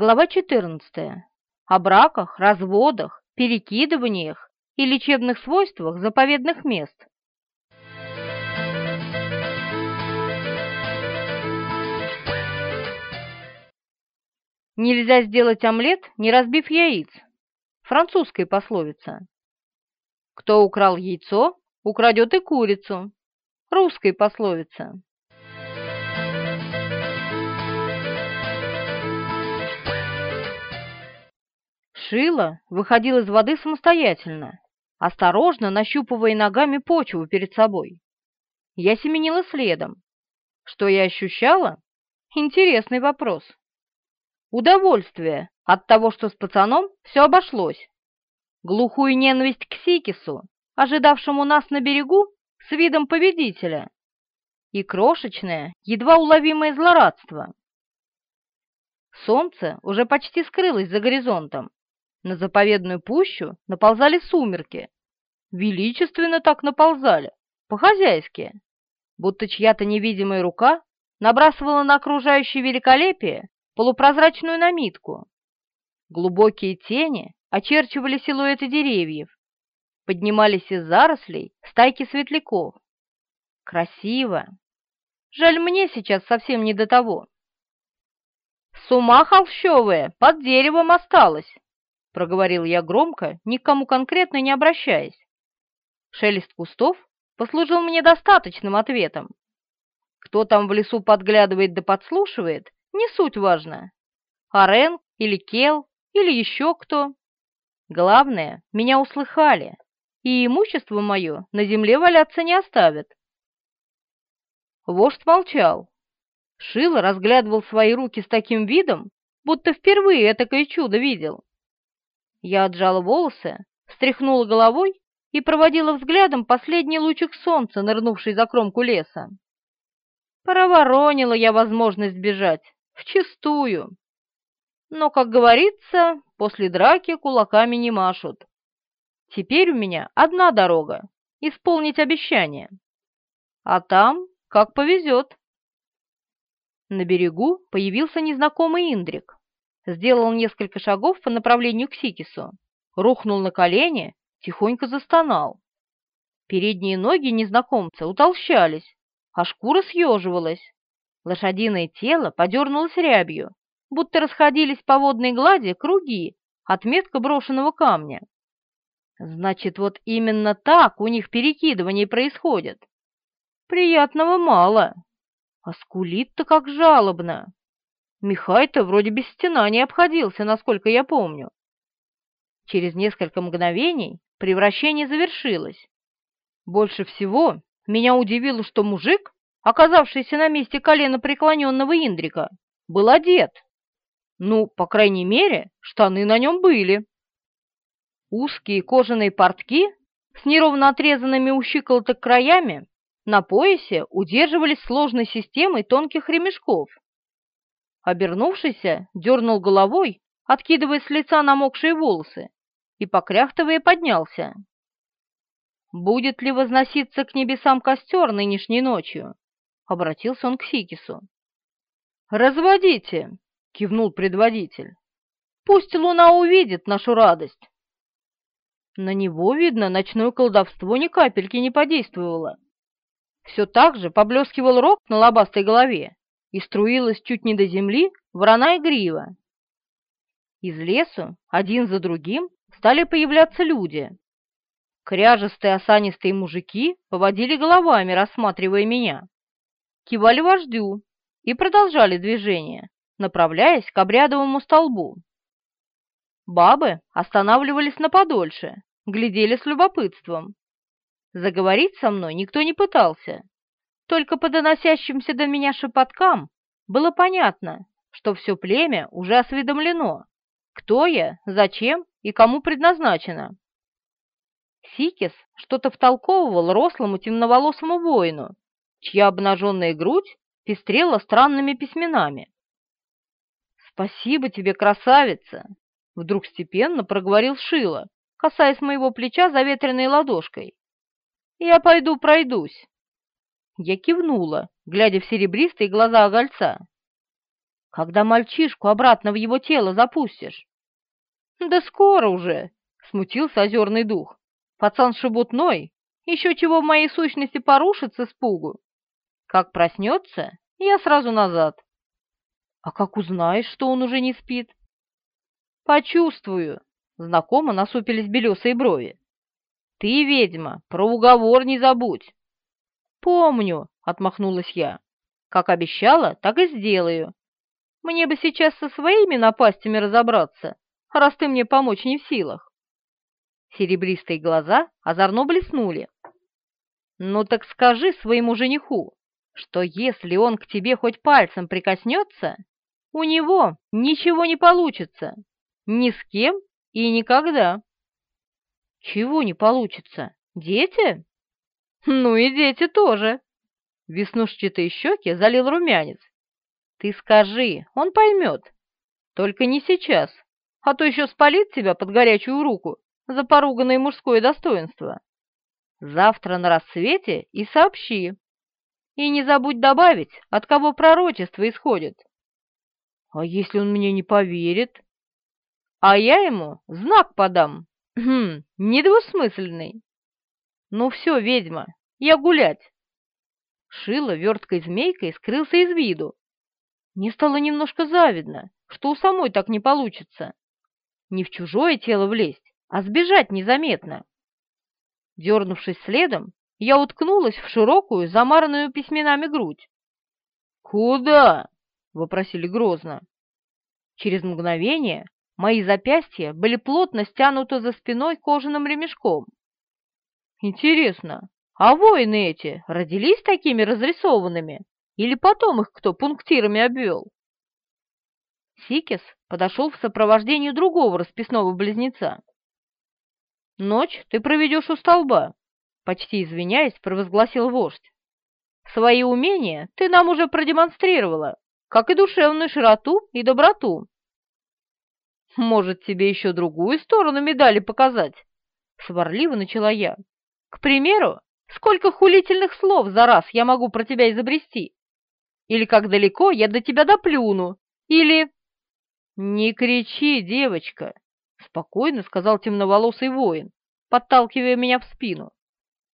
Глава 14. О браках, разводах, перекидываниях и лечебных свойствах заповедных мест. Нельзя сделать омлет, не разбив яиц. Французская пословица. Кто украл яйцо, украдет и курицу. Русская пословица. Шила выходил из воды самостоятельно, осторожно нащупывая ногами почву перед собой. Я семенила следом. Что я ощущала? Интересный вопрос. Удовольствие от того, что с пацаном все обошлось. Глухую ненависть к Сикису, ожидавшему нас на берегу с видом победителя. И крошечное, едва уловимое злорадство. Солнце уже почти скрылось за горизонтом, на заповедную пущу наползали сумерки. Величественно так наползали, по-хозяйски, будто чья-то невидимая рука набрасывала на окружающее великолепие полупрозрачную намитку. Глубокие тени очерчивали силуэты деревьев, поднимались из зарослей стайки светляков. Красиво. Жаль, мне сейчас совсем не до того. С ума холщовая под деревом осталась, — проговорил я громко, никому конкретно не обращаясь. Шелест кустов послужил мне достаточным ответом. Кто там в лесу подглядывает да подслушивает, не суть важно. Арен или Кел или еще кто. Главное, меня услыхали, и имущество мое на земле валяться не оставят. Вождь молчал. Шило разглядывал свои руки с таким видом, будто впервые этакое чудо видел. Я отжала волосы, встряхнула головой и проводила взглядом последний лучик солнца, нырнувший за кромку леса. Проворонила я возможность бежать, вчистую. Но, как говорится, после драки кулаками не машут. Теперь у меня одна дорога — исполнить обещание. А там как повезет. На берегу появился незнакомый Индрик сделал несколько шагов по направлению к Сикису, рухнул на колени, тихонько застонал. Передние ноги незнакомца утолщались, а шкура съеживалась. Лошадиное тело подернулось рябью, будто расходились по водной глади круги от метка брошенного камня. Значит, вот именно так у них перекидывание происходит. Приятного мало, а скулит-то как жалобно. Михай-то вроде без стена не обходился, насколько я помню. Через несколько мгновений превращение завершилось. Больше всего меня удивило, что мужик, оказавшийся на месте колена преклоненного Индрика, был одет. Ну, по крайней мере, штаны на нем были. Узкие кожаные портки с неровно отрезанными у щиколоток краями на поясе удерживались сложной системой тонких ремешков, Обернувшийся, дернул головой, откидывая с лица намокшие волосы, и, покряхтывая, поднялся. «Будет ли возноситься к небесам костер нынешней ночью?» — обратился он к Сикису. «Разводите!» — кивнул предводитель. «Пусть луна увидит нашу радость!» На него, видно, ночное колдовство ни капельки не подействовало. Все так же поблескивал рог на лобастой голове, и струилась чуть не до земли вороная грива. Из лесу один за другим стали появляться люди. Кряжестые осанистые мужики поводили головами, рассматривая меня. Кивали вождю и продолжали движение, направляясь к обрядовому столбу. Бабы останавливались на подольше, глядели с любопытством. Заговорить со мной никто не пытался, только по доносящимся до меня шепоткам было понятно, что все племя уже осведомлено, кто я, зачем и кому предназначено. Сикис что-то втолковывал рослому темноволосому воину, чья обнаженная грудь пестрела странными письменами. «Спасибо тебе, красавица!» — вдруг степенно проговорил Шила, касаясь моего плеча заветренной ладошкой. «Я пойду пройдусь». Я кивнула, глядя в серебристые глаза огольца. Когда мальчишку обратно в его тело запустишь? Да скоро уже, смутился озерный дух. Пацан шебутной, еще чего в моей сущности порушится с. Как проснется, я сразу назад. А как узнаешь, что он уже не спит? Почувствую. Знакомо насупились белесые брови. Ты, ведьма, про уговор не забудь. Помню, отмахнулась я. Как обещала, так и сделаю. Мне бы сейчас со своими напастями разобраться, раз ты мне помочь не в силах. Серебристые глаза озорно блеснули. Ну так скажи своему жениху, что если он к тебе хоть пальцем прикоснется, у него ничего не получится, ни с кем и никогда. Чего не получится? Дети? Ну и дети тоже. Веснушчатые щеки залил румянец. Ты скажи, он поймет. Только не сейчас, а то еще спалит тебя под горячую руку за поруганное мужское достоинство. Завтра на рассвете и сообщи. И не забудь добавить, от кого пророчество исходит. А если он мне не поверит? А я ему знак подам. Хм, недвусмысленный. Ну все, ведьма, я гулять. Шила верткой змейкой скрылся из виду. Мне стало немножко завидно, что у самой так не получится. Не в чужое тело влезть, а сбежать незаметно. Дернувшись следом, я уткнулась в широкую, замаранную письменами грудь. «Куда?» — вопросили грозно. Через мгновение мои запястья были плотно стянуты за спиной кожаным ремешком. Интересно, а воины эти родились такими разрисованными или потом их кто пунктирами обвел? Сикис подошел в сопровождении другого расписного близнеца. «Ночь ты проведешь у столба», — почти извиняясь, провозгласил вождь. «Свои умения ты нам уже продемонстрировала, как и душевную широту и доброту». «Может, тебе еще другую сторону медали показать?» — сварливо начала я. «К примеру, сколько хулительных слов за раз я могу про тебя изобрести? Или как далеко я до тебя доплюну? Или...» «Не кричи, девочка!» спокойно сказал темноволосый воин, подталкивая меня в спину.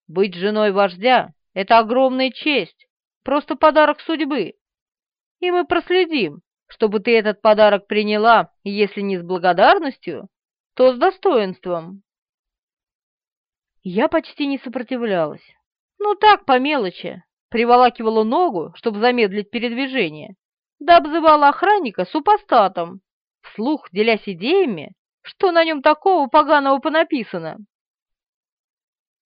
«Быть женой вождя — это огромная честь, просто подарок судьбы. И мы проследим, чтобы ты этот подарок приняла, если не с благодарностью, то с достоинством». Я почти не сопротивлялась. Ну так, по мелочи. Приволакивала ногу, чтобы замедлить передвижение, да обзывала охранника супостатом, вслух делясь идеями, что на нем такого поганого понаписано?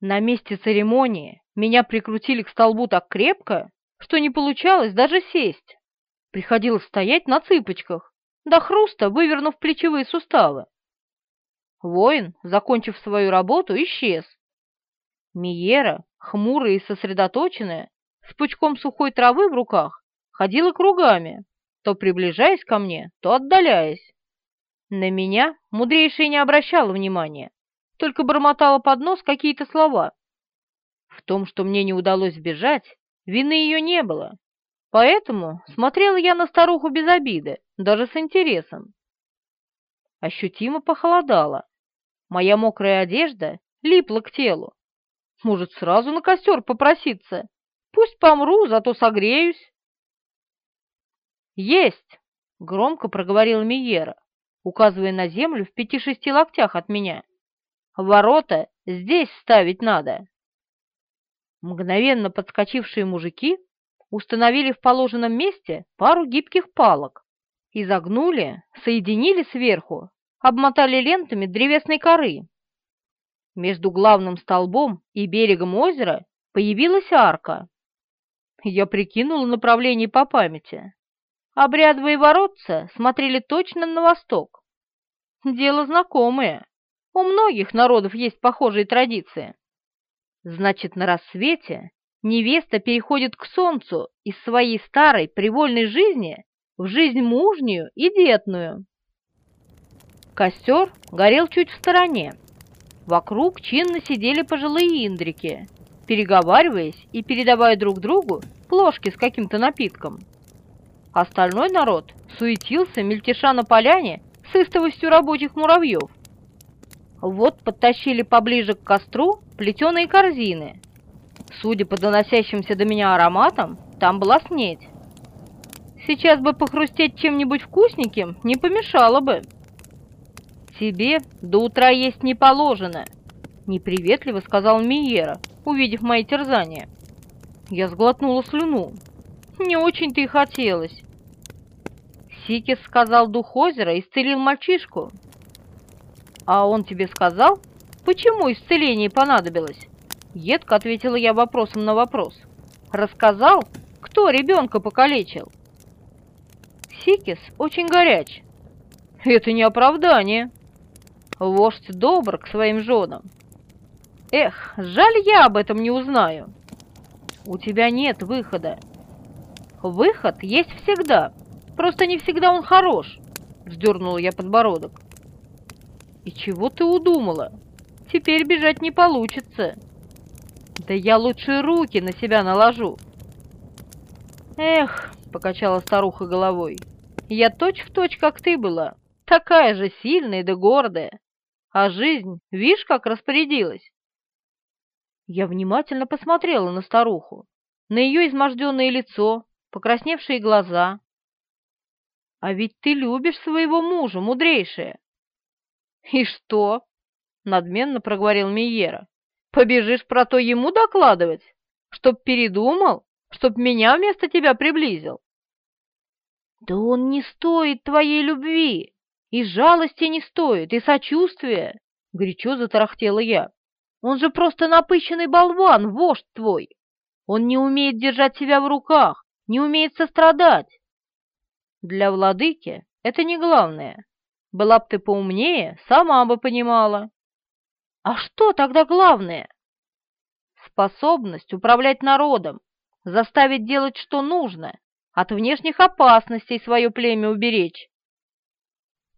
На месте церемонии меня прикрутили к столбу так крепко, что не получалось даже сесть. Приходилось стоять на цыпочках, до хруста вывернув плечевые суставы. Воин, закончив свою работу, исчез. Миера, хмурая и сосредоточенная, с пучком сухой травы в руках, ходила кругами, то приближаясь ко мне, то отдаляясь. На меня мудрейшая не обращала внимания, только бормотала под нос какие-то слова. В том, что мне не удалось сбежать, вины ее не было, поэтому смотрела я на старуху без обиды, даже с интересом. Ощутимо похолодало. Моя мокрая одежда липла к телу. Может, сразу на костер попроситься? Пусть помру, зато согреюсь. «Есть!» — громко проговорила Миера указывая на землю в пяти-шести локтях от меня. «Ворота здесь ставить надо!» Мгновенно подскочившие мужики установили в положенном месте пару гибких палок, изогнули, соединили сверху, обмотали лентами древесной коры. Между главным столбом и берегом озера появилась арка. Я прикинула направление по памяти. Обрядовые воротца смотрели точно на восток. Дело знакомое. У многих народов есть похожие традиции. Значит, на рассвете невеста переходит к солнцу из своей старой привольной жизни в жизнь мужнюю и детную. Костер горел чуть в стороне. Вокруг чинно сидели пожилые индрики, переговариваясь и передавая друг другу плошки с каким-то напитком. Остальной народ суетился, мельтеша на поляне с истовостью рабочих муравьев. Вот подтащили поближе к костру плетеные корзины. Судя по доносящимся до меня ароматам, там была снедь. Сейчас бы похрустеть чем-нибудь вкусненьким не помешало бы. «Тебе до утра есть не положено», — неприветливо сказал Миера, увидев мои терзания. Я сглотнула слюну. Не очень-то и хотелось. Сикис сказал, дух озера исцелил мальчишку. А он тебе сказал, почему исцеление понадобилось? Едко ответила я вопросом на вопрос. Рассказал, кто ребенка покалечил? Сикис очень горяч. Это не оправдание. Вождь добр к своим женам. Эх, жаль, я об этом не узнаю. У тебя нет выхода. Выход есть всегда, просто не всегда он хорош, вздернула я подбородок. И чего ты удумала? Теперь бежать не получится. Да я лучше руки на себя наложу. Эх, покачала старуха головой, я точь-в-точь, точь, как ты была, такая же сильная да гордая. А жизнь, видишь, как распорядилась? Я внимательно посмотрела на старуху, на ее изможденное лицо, покрасневшие глаза. «А ведь ты любишь своего мужа, мудрейшая!» «И что?» — надменно проговорил Миера. «Побежишь про то ему докладывать? Чтоб передумал? Чтоб меня вместо тебя приблизил?» «Да он не стоит твоей любви, и жалости не стоит, и сочувствия!» — горячо затарахтела я. «Он же просто напыщенный болван, вождь твой! Он не умеет держать себя в руках, не умеет сострадать. Для владыки это не главное. Была бы ты поумнее, сама бы понимала. А что тогда главное? Способность управлять народом, заставить делать, что нужно, от внешних опасностей свое племя уберечь.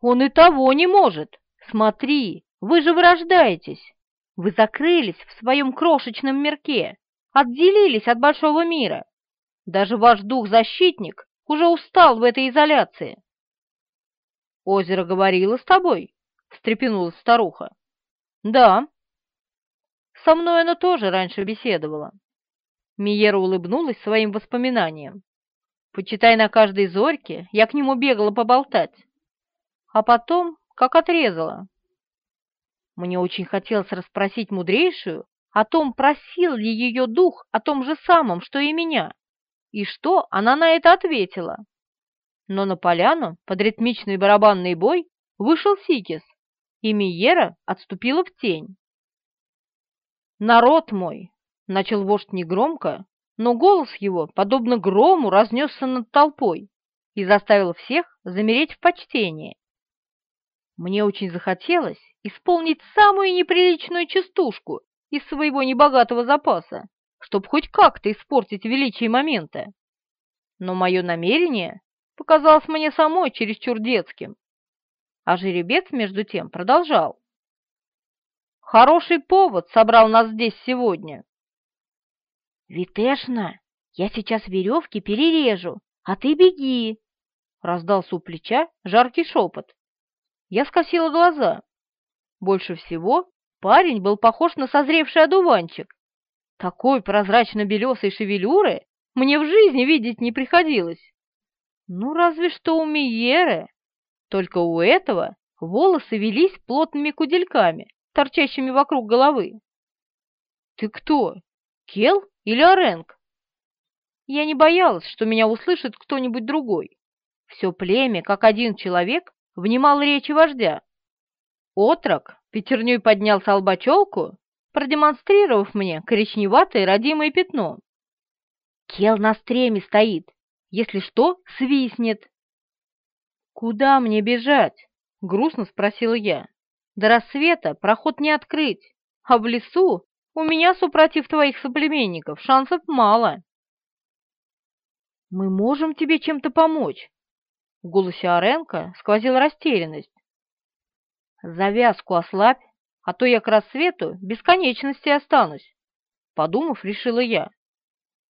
Он и того не может. Смотри, вы же вырождаетесь. Вы закрылись в своем крошечном мирке, отделились от большого мира. Даже ваш дух-защитник уже устал в этой изоляции. «Озеро говорило с тобой?» — встрепенулась старуха. «Да». «Со мной оно тоже раньше беседовало». Миера улыбнулась своим воспоминаниям. «Почитай на каждой зорьке, я к нему бегала поболтать. А потом, как отрезала». Мне очень хотелось расспросить мудрейшую о том, просил ли ее дух о том же самом, что и меня. И что она на это ответила? Но на поляну под ритмичный барабанный бой вышел Сикис, и Миера отступила в тень. «Народ мой!» — начал вождь негромко, но голос его, подобно грому, разнесся над толпой и заставил всех замереть в почтении. Мне очень захотелось исполнить самую неприличную частушку из своего небогатого запаса, чтобы хоть как-то испортить величие момента. Но мое намерение показалось мне самой чересчур детским. А жеребец, между тем, продолжал. «Хороший повод собрал нас здесь сегодня». «Витешна, я сейчас веревки перережу, а ты беги!» Раздался у плеча жаркий шепот. Я скосила глаза. Больше всего парень был похож на созревший одуванчик, такой прозрачно-белесой шевелюры мне в жизни видеть не приходилось. Ну, разве что у Миеры. Только у этого волосы велись плотными кудельками, торчащими вокруг головы. «Ты кто? Кел или Оренг?» Я не боялась, что меня услышит кто-нибудь другой. Все племя, как один человек, внимал речи вождя. Отрок пятерней поднял с албачелку продемонстрировав мне коричневатое родимое пятно. Кел на стреме стоит, если что, свистнет. «Куда мне бежать?» — грустно спросила я. «До рассвета проход не открыть, а в лесу у меня, супротив твоих соплеменников, шансов мало». «Мы можем тебе чем-то помочь?» В голосе Оренко сквозила растерянность. «Завязку ослабь а то я к рассвету бесконечности останусь. Подумав, решила я.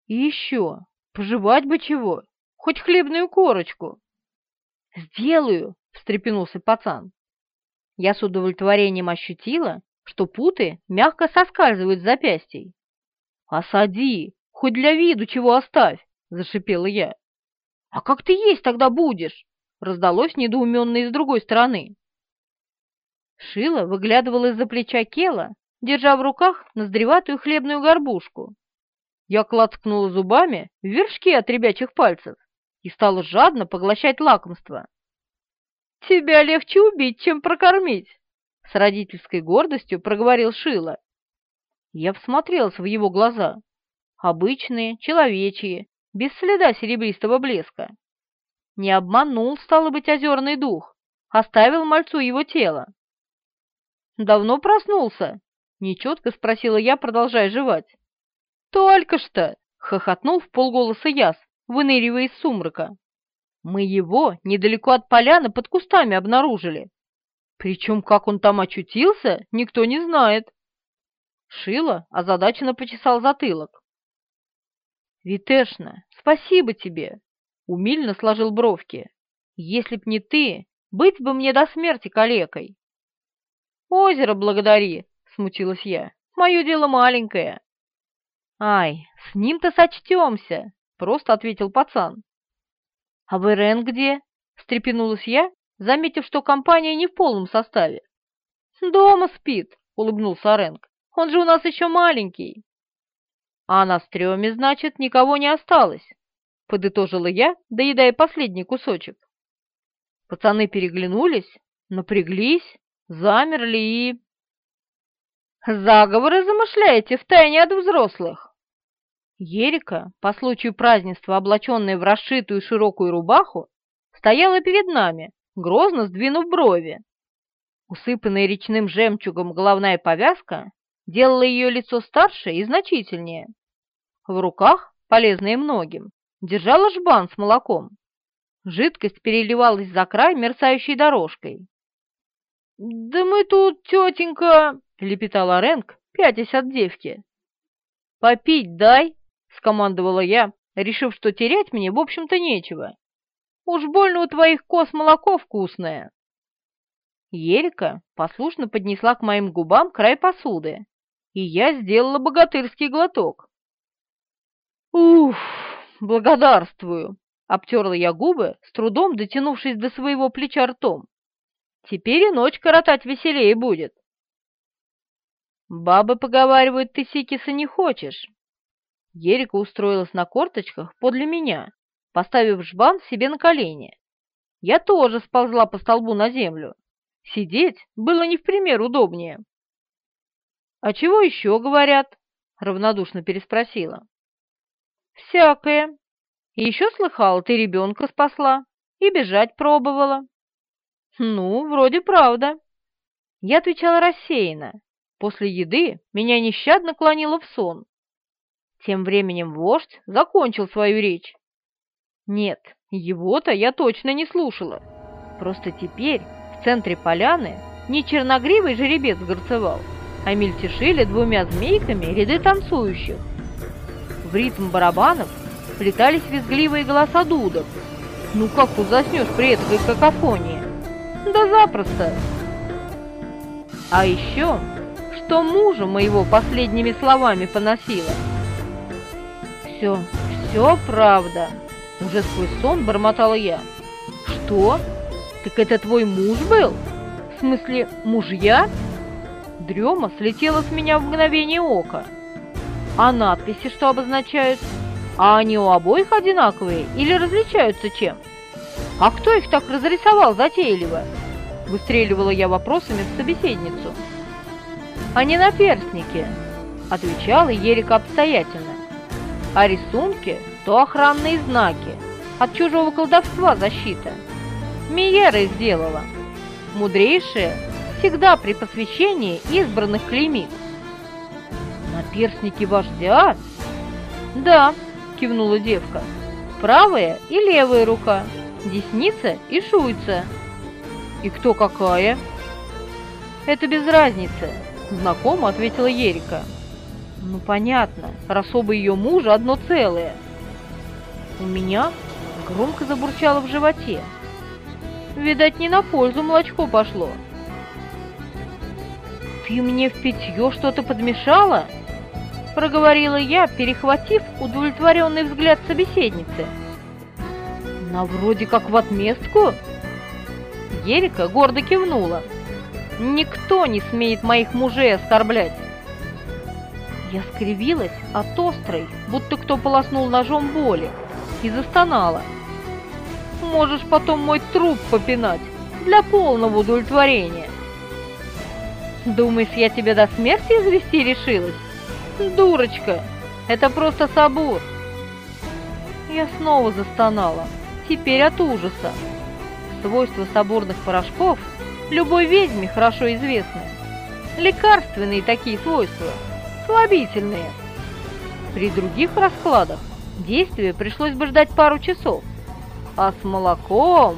И еще, пожевать бы чего, хоть хлебную корочку. «Сделаю!» — встрепенулся пацан. Я с удовлетворением ощутила, что путы мягко соскальзывают с запястий. «Осади! Хоть для виду чего оставь!» — зашипела я. «А как ты есть тогда будешь?» — раздалось недоуменно из другой стороны. Шила выглядывала из-за плеча Кела, держа в руках наздреватую хлебную горбушку. Я клацкнула зубами в вершки от ребячих пальцев и стала жадно поглощать лакомство. «Тебя легче убить, чем прокормить!» С родительской гордостью проговорил Шила. Я всмотрелась в его глаза. Обычные, человечьи, без следа серебристого блеска. Не обманул, стало быть, озерный дух, оставил мальцу его тело. «Давно проснулся?» — нечетко спросила я, продолжая жевать. «Только что!» — хохотнул в полголоса Яс, выныривая из сумрака. Мы его недалеко от поляны под кустами обнаружили. Причем, как он там очутился, никто не знает. Шила озадаченно почесал затылок. «Витешна, спасибо тебе!» — умильно сложил бровки. «Если б не ты, быть бы мне до смерти калекой!» «Озеро благодари!» — смутилась я. «Мое дело маленькое!» «Ай, с ним-то сочтемся!» — просто ответил пацан. «А Верен где?» — встрепенулась я, заметив, что компания не в полном составе. «Дома спит», — улыбнулся Ренг. «Он же у нас еще маленький». «А на стреме, значит, никого не осталось», — подытожила я, доедая последний кусочек. Пацаны переглянулись, напряглись, замерли и... «Заговоры замышляете в тайне от взрослых?» Ерика, по случаю празднества, облаченная в расшитую широкую рубаху, стояла перед нами, грозно сдвинув брови. Усыпанная речным жемчугом головная повязка делала ее лицо старше и значительнее. В руках, полезные многим, держала жбан с молоком. Жидкость переливалась за край мерцающей дорожкой. «Да мы тут, тетенька!» — лепетала Рэнк, пятясь от девки. «Попить дай!» — скомандовала я, решив, что терять мне, в общем-то, нечего. «Уж больно у твоих коз молоко вкусное!» Ерика послушно поднесла к моим губам край посуды, и я сделала богатырский глоток. «Уф, благодарствую!» — обтерла я губы, с трудом дотянувшись до своего плеча ртом. «Теперь и ночь коротать веселее будет». «Бабы поговаривают, ты сикиса не хочешь», Ерика устроилась на корточках подле меня, поставив жбан себе на колени. Я тоже сползла по столбу на землю. Сидеть было не в пример удобнее. «А чего еще говорят?» — равнодушно переспросила. «Всякое. Еще слыхала, ты ребенка спасла и бежать пробовала». «Ну, вроде правда». Я отвечала рассеянно. После еды меня нещадно клонило в сон. Тем временем вождь закончил свою речь. Нет, его-то я точно не слушала. Просто теперь в центре поляны не черногривый жеребец горцевал, а мельтешили двумя змейками ряды танцующих. В ритм барабанов плетались визгливые голоса дудок. Ну как тут заснешь при этой какофонии? Да запросто! А еще, что мужа моего последними словами поносила – все, все правда!» Уже сквозь сон бормотала я. «Что? Так это твой муж был? В смысле, мужья?» Дрема слетела с меня в мгновение ока. «А надписи что обозначают? А они у обоих одинаковые или различаются чем? А кто их так разрисовал затейливо?» Выстреливала я вопросами в собеседницу. «Они наперстники», — отвечала Ерика обстоятельно а рисунки то охранные знаки, от чужого колдовства защита. Миера сделала. Мудрейшая всегда при посвящении избранных клеймит. «Наперстники вождя?» «Да», — кивнула девка, — «правая и левая рука, десница и шуйца». «И кто какая?» «Это без разницы», — знакомо ответила Ерика. Ну, понятно, раз оба ее мужа одно целое. У меня Громко забурчало в животе. Видать, не на пользу молочко пошло. «Ты мне в питье что-то подмешала?» Проговорила я, перехватив удовлетворенный взгляд собеседницы. «На вроде как в отместку?» Ерика гордо кивнула. «Никто не смеет моих мужей оскорблять!» Я скривилась от острой, будто кто полоснул ножом боли, и застонала. «Можешь потом мой труп попинать для полного удовлетворения!» «Думаешь, я тебя до смерти извести решилась? Дурочка! Это просто сабур!» Я снова застонала, теперь от ужаса. Свойства соборных порошков любой ведьме хорошо известны. Лекарственные такие свойства, слабительные. При других раскладах действие пришлось бы ждать пару часов, а с молоком...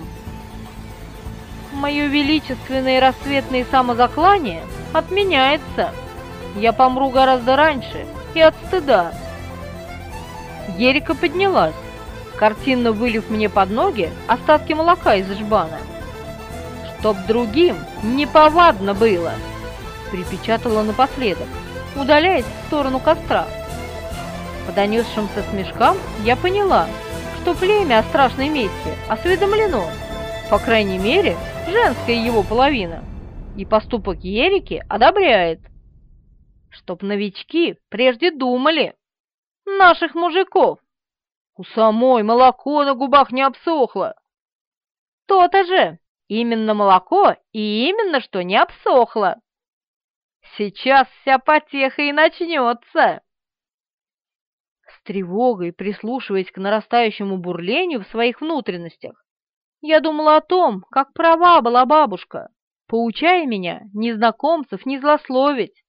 Мое величественное рассветное самозаклание отменяется. Я помру гораздо раньше и от стыда. Ерика поднялась картинно вылив мне под ноги остатки молока из жбана. «Чтоб другим неповадно было!» припечатала напоследок, удаляясь в сторону костра. По донесшимся смешкам я поняла, что племя о страшной мести осведомлено, по крайней мере, женская его половина, и поступок Ерики одобряет. Чтоб новички прежде думали. Наших мужиков у самой молоко на губах не обсохло. То-то же, именно молоко и именно что не обсохло. Сейчас вся потеха и начнется. С тревогой, прислушиваясь к нарастающему бурлению в своих внутренностях, я думала о том, как права была бабушка, поучая меня незнакомцев не злословить.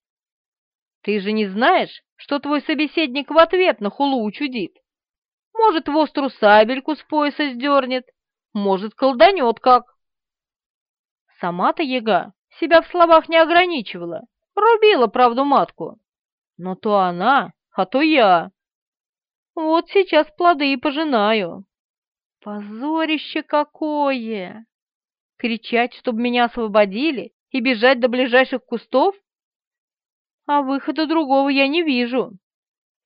Ты же не знаешь, что твой собеседник в ответ на хулу учудит? Может, в острую сабельку с пояса сдернет, может, колданет как. Сама-то яга себя в словах не ограничивала, рубила правду матку. Но то она, а то я. Вот сейчас плоды и пожинаю. Позорище какое! Кричать, чтобы меня освободили, и бежать до ближайших кустов? А выхода другого я не вижу.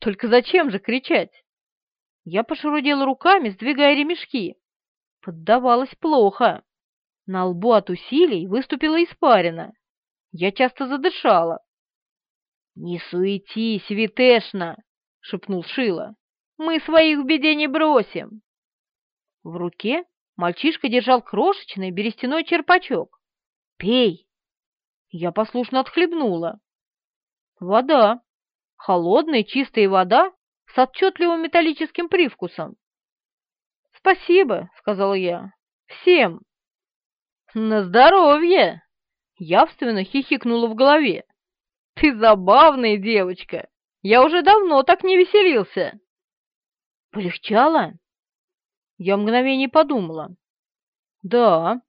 Только зачем же кричать? Я пошарудела руками, сдвигая ремешки. Поддавалось плохо. На лбу от усилий выступила испарина. Я часто задышала. «Не суетись, Витешна!» — шепнул Шила. «Мы своих в беде не бросим!» В руке мальчишка держал крошечный берестяной черпачок. «Пей!» Я послушно отхлебнула. Вода. Холодная чистая вода с отчетливым металлическим привкусом. «Спасибо», — сказал я, — «всем». «На здоровье!» — явственно хихикнула в голове. «Ты забавная девочка! Я уже давно так не веселился!» «Полегчало?» Я мгновение подумала. «Да.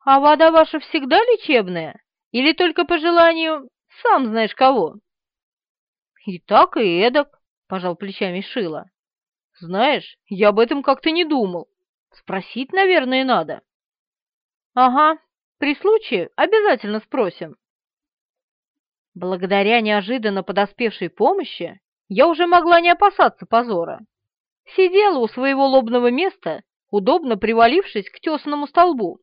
А вода ваша всегда лечебная? Или только по желанию сам знаешь кого?» «И так, и эдак. — пожал плечами Шила. «Знаешь, я об этом как-то не думал. Спросить, наверное, надо». «Ага, при случае обязательно спросим». Благодаря неожиданно подоспевшей помощи я уже могла не опасаться позора. Сидела у своего лобного места, удобно привалившись к тесному столбу.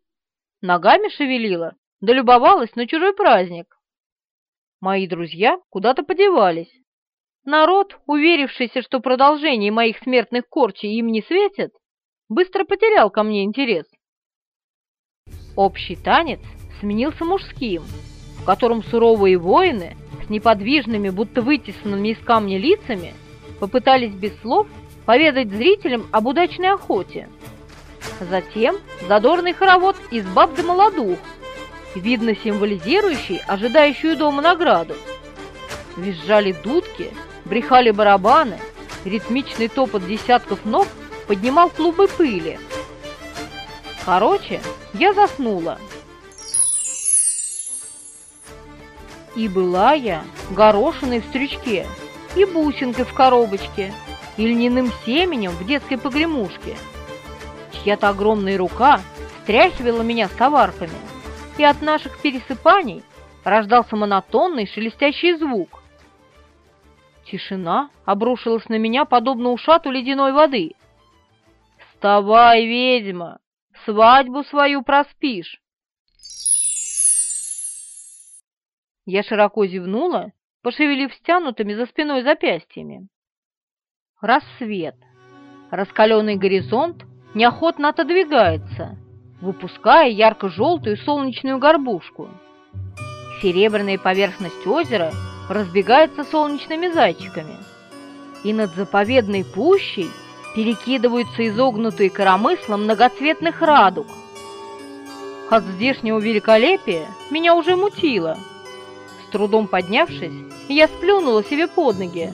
Ногами шевелила, да любовалась на чужой праздник. Мои друзья куда-то подевались, Народ, уверившийся, что продолжение моих смертных корчей им не светит, быстро потерял ко мне интерес. Общий танец сменился мужским, в котором суровые воины с неподвижными, будто вытесанными из камня лицами попытались без слов поведать зрителям об удачной охоте. Затем задорный хоровод из баб до молодух, видно символизирующий ожидающую дома награду. Визжали дудки, брехали барабаны, ритмичный топот десятков ног поднимал клубы пыли. Короче, я заснула. И была я горошиной в стрючке, и бусинкой в коробочке, и льняным семенем в детской погремушке. Чья-то огромная рука стряхивала меня с товарками, и от наших пересыпаний рождался монотонный шелестящий звук. Тишина обрушилась на меня, подобно ушату ледяной воды. «Вставай, ведьма! Свадьбу свою проспишь!» Я широко зевнула, пошевелив стянутыми за спиной запястьями. Рассвет. Раскаленный горизонт неохотно отодвигается, выпуская ярко-желтую солнечную горбушку. Серебряная поверхность озера разбегается солнечными зайчиками, и над заповедной пущей перекидываются изогнутые коромыслом многоцветных радуг. От здешнего великолепия меня уже мутило. С трудом поднявшись, я сплюнула себе под ноги.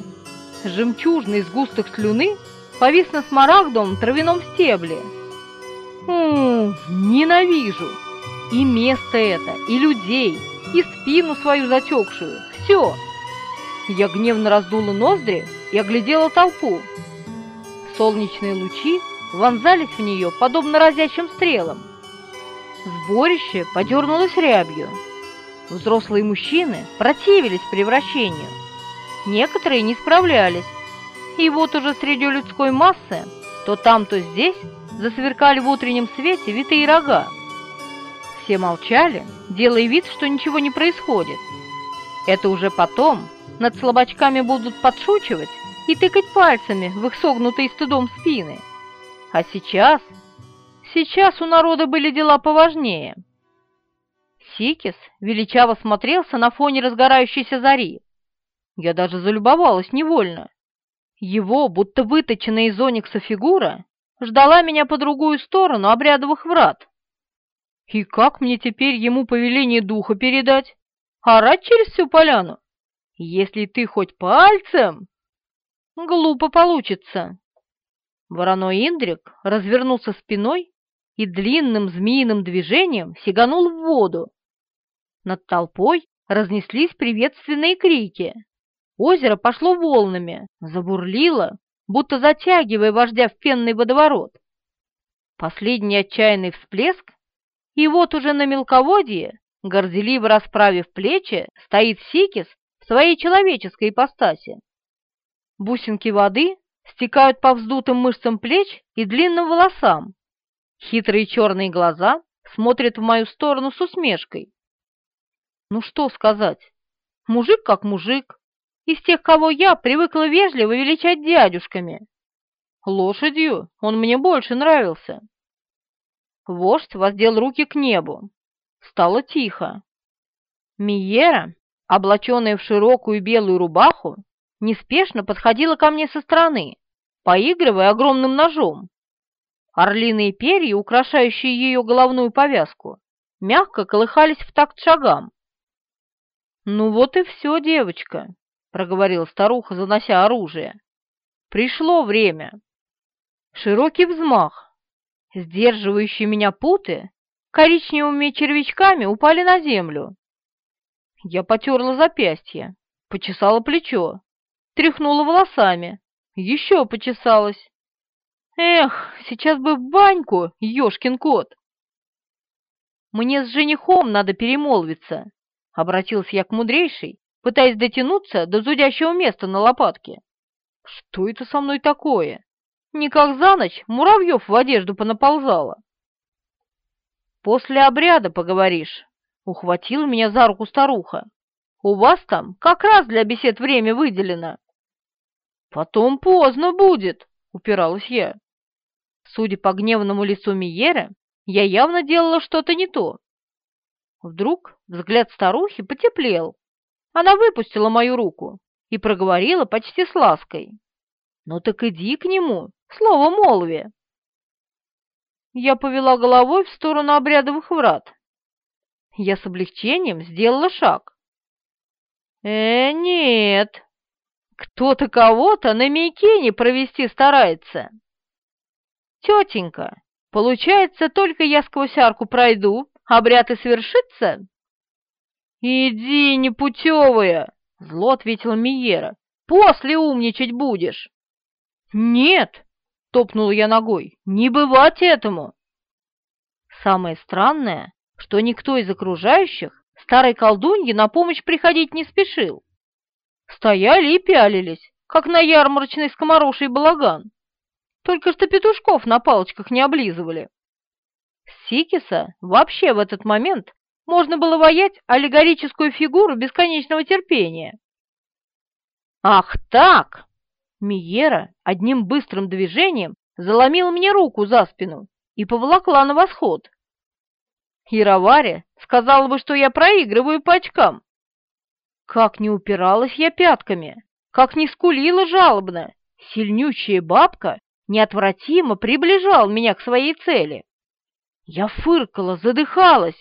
Жемчужный сгусток слюны повис на смарагдовом травяном стебле. Ммм, ненавижу! И место это, и людей, и спину свою затекшую. Все! Я гневно раздула ноздри и оглядела толпу. Солнечные лучи вонзались в нее, подобно разящим стрелам. Сборище подернулось рябью. Взрослые мужчины противились превращению. Некоторые не справлялись. И вот уже среди людской массы, то там, то здесь, засверкали в утреннем свете витые рога. Все молчали, делая вид, что ничего не происходит. Это уже потом над слабачками будут подшучивать и тыкать пальцами в их согнутые стыдом спины. А сейчас... Сейчас у народа были дела поважнее. Сикис величаво смотрелся на фоне разгорающейся зари. Я даже залюбовалась невольно. Его, будто выточенная из оникса фигура, ждала меня по другую сторону обрядовых врат. И как мне теперь ему повеление духа передать? Орать через всю поляну? Если ты хоть пальцем... Глупо получится. Вороной Индрик развернулся спиной и длинным змеиным движением сиганул в воду. Над толпой разнеслись приветственные крики. Озеро пошло волнами, забурлило, будто затягивая вождя в пенный водоворот. Последний отчаянный всплеск, и вот уже на мелководье, горделиво расправив плечи, стоит Сикис в своей человеческой ипостаси. Бусинки воды стекают по вздутым мышцам плеч и длинным волосам. Хитрые черные глаза смотрят в мою сторону с усмешкой. Ну что сказать, мужик как мужик, из тех, кого я привыкла вежливо величать дядюшками. Лошадью он мне больше нравился. Вождь воздел руки к небу. Стало тихо. Миера, облаченная в широкую белую рубаху, неспешно подходила ко мне со стороны, поигрывая огромным ножом. Орлиные перья, украшающие ее головную повязку, мягко колыхались в такт шагам. «Ну вот и все, девочка», — проговорила старуха, занося оружие. «Пришло время». Широкий взмах, Сдерживающие меня путы коричневыми червячками упали на землю. Я потерла запястье, почесала плечо, тряхнула волосами, еще почесалась. Эх, сейчас бы в баньку, ёшкин кот! Мне с женихом надо перемолвиться, обратился я к мудрейшей, пытаясь дотянуться до зудящего места на лопатке. Что это со мной такое? Никак за ночь муравьев в одежду понаползало. После обряда поговоришь, ухватила меня за руку старуха. У вас там как раз для бесед время выделено. Потом поздно будет, упиралась я. Судя по гневному лицу Миера, я явно делала что-то не то. Вдруг взгляд старухи потеплел. Она выпустила мою руку и проговорила почти с лаской. «Ну так иди к нему, Слово молви!» Я повела головой в сторону обрядовых врат. Я с облегчением сделала шаг. «Э, нет, кто-то кого-то на Мейкене провести старается. Тетенька, получается, только я сквозь арку пройду, обряд и свершится?» «Иди, непутевая!» — зло ответила Миера. «После умничать будешь!» «Нет, — топнула я ногой. «Не бывать этому!» Самое странное, что никто из окружающих старой колдунье на помощь приходить не спешил. Стояли и пялились, как на ярмарочный скомороший балаган. Только что петушков на палочках не облизывали. Сикиса вообще в этот момент можно было воять аллегорическую фигуру бесконечного терпения. «Ах так!» Миера одним быстрым движением заломила мне руку за спину и поволокла на восход. Яроваре сказала бы, что я проигрываю по очкам. Как не упиралась я пятками, как не скулила жалобно, сильнющая бабка неотвратимо приближал меня к своей цели. Я фыркала, задыхалась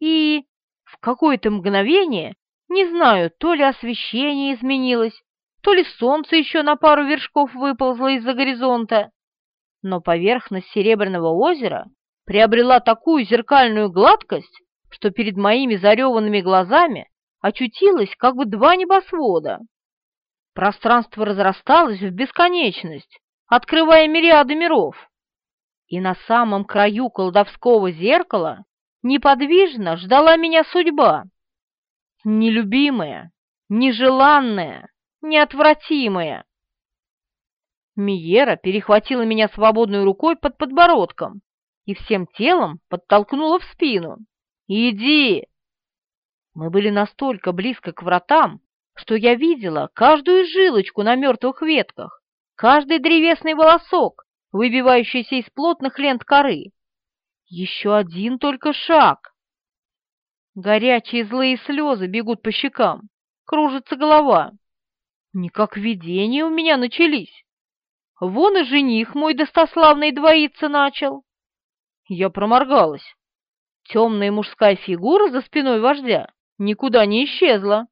и... В какое-то мгновение, не знаю, то ли освещение изменилось, то ли солнце еще на пару вершков выползло из-за горизонта, но поверхность Серебряного озера приобрела такую зеркальную гладкость, что перед моими зареванными глазами очутилось как бы два небосвода. Пространство разрасталось в бесконечность, открывая мириады миров. И на самом краю колдовского зеркала неподвижно ждала меня судьба. Нелюбимая, нежеланная, неотвратимая. Миера перехватила меня свободной рукой под подбородком и всем телом подтолкнула в спину. «Иди!» Мы были настолько близко к вратам, что я видела каждую жилочку на мертвых ветках, каждый древесный волосок, выбивающийся из плотных лент коры. Еще один только шаг. Горячие злые слезы бегут по щекам, кружится голова. Не как видения у меня начались. Вон и жених мой достославный двоиться начал. Я проморгалась. Темная мужская фигура за спиной вождя никуда не исчезла.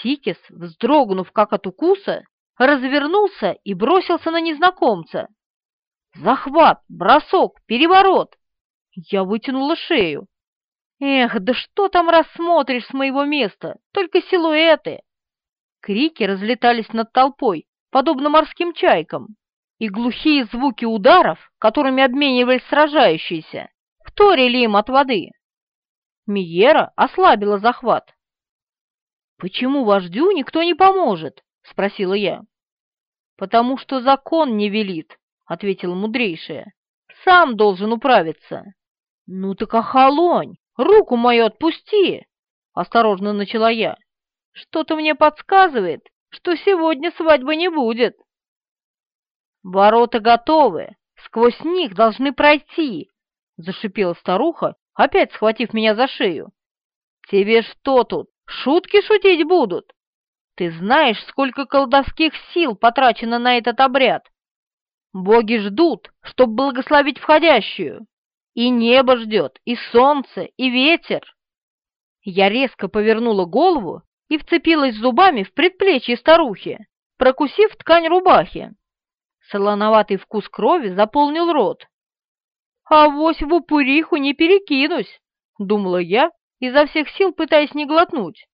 Сикис, вздрогнув как от укуса, развернулся и бросился на незнакомца. Захват, бросок, переворот. Я вытянула шею. Эх, да что там рассмотришь с моего места? Только силуэты. Крики разлетались над толпой, подобно морским чайкам, и глухие звуки ударов, которыми обменивались сражающиеся, вторили им от воды. Миера ослабила захват. «Почему вождю никто не поможет?» — спросила я. «Потому что закон не велит», — ответила мудрейшая. «Сам должен управиться». «Ну так охолонь! Руку мою отпусти!» — осторожно начала я. «Что-то мне подсказывает, что сегодня свадьбы не будет». «Ворота готовы, сквозь них должны пройти», — зашипела старуха, опять схватив меня за шею. «Тебе что тут, шутки шутить будут? Ты знаешь, сколько колдовских сил потрачено на этот обряд? Боги ждут, чтоб благословить входящую. И небо ждет, и солнце, и ветер». Я резко повернула голову и вцепилась зубами в предплечье старухи, прокусив ткань рубахи. Солоноватый вкус крови заполнил рот. «А вось в упыриху не перекинусь!» — думала я, изо всех сил пытаясь не глотнуть.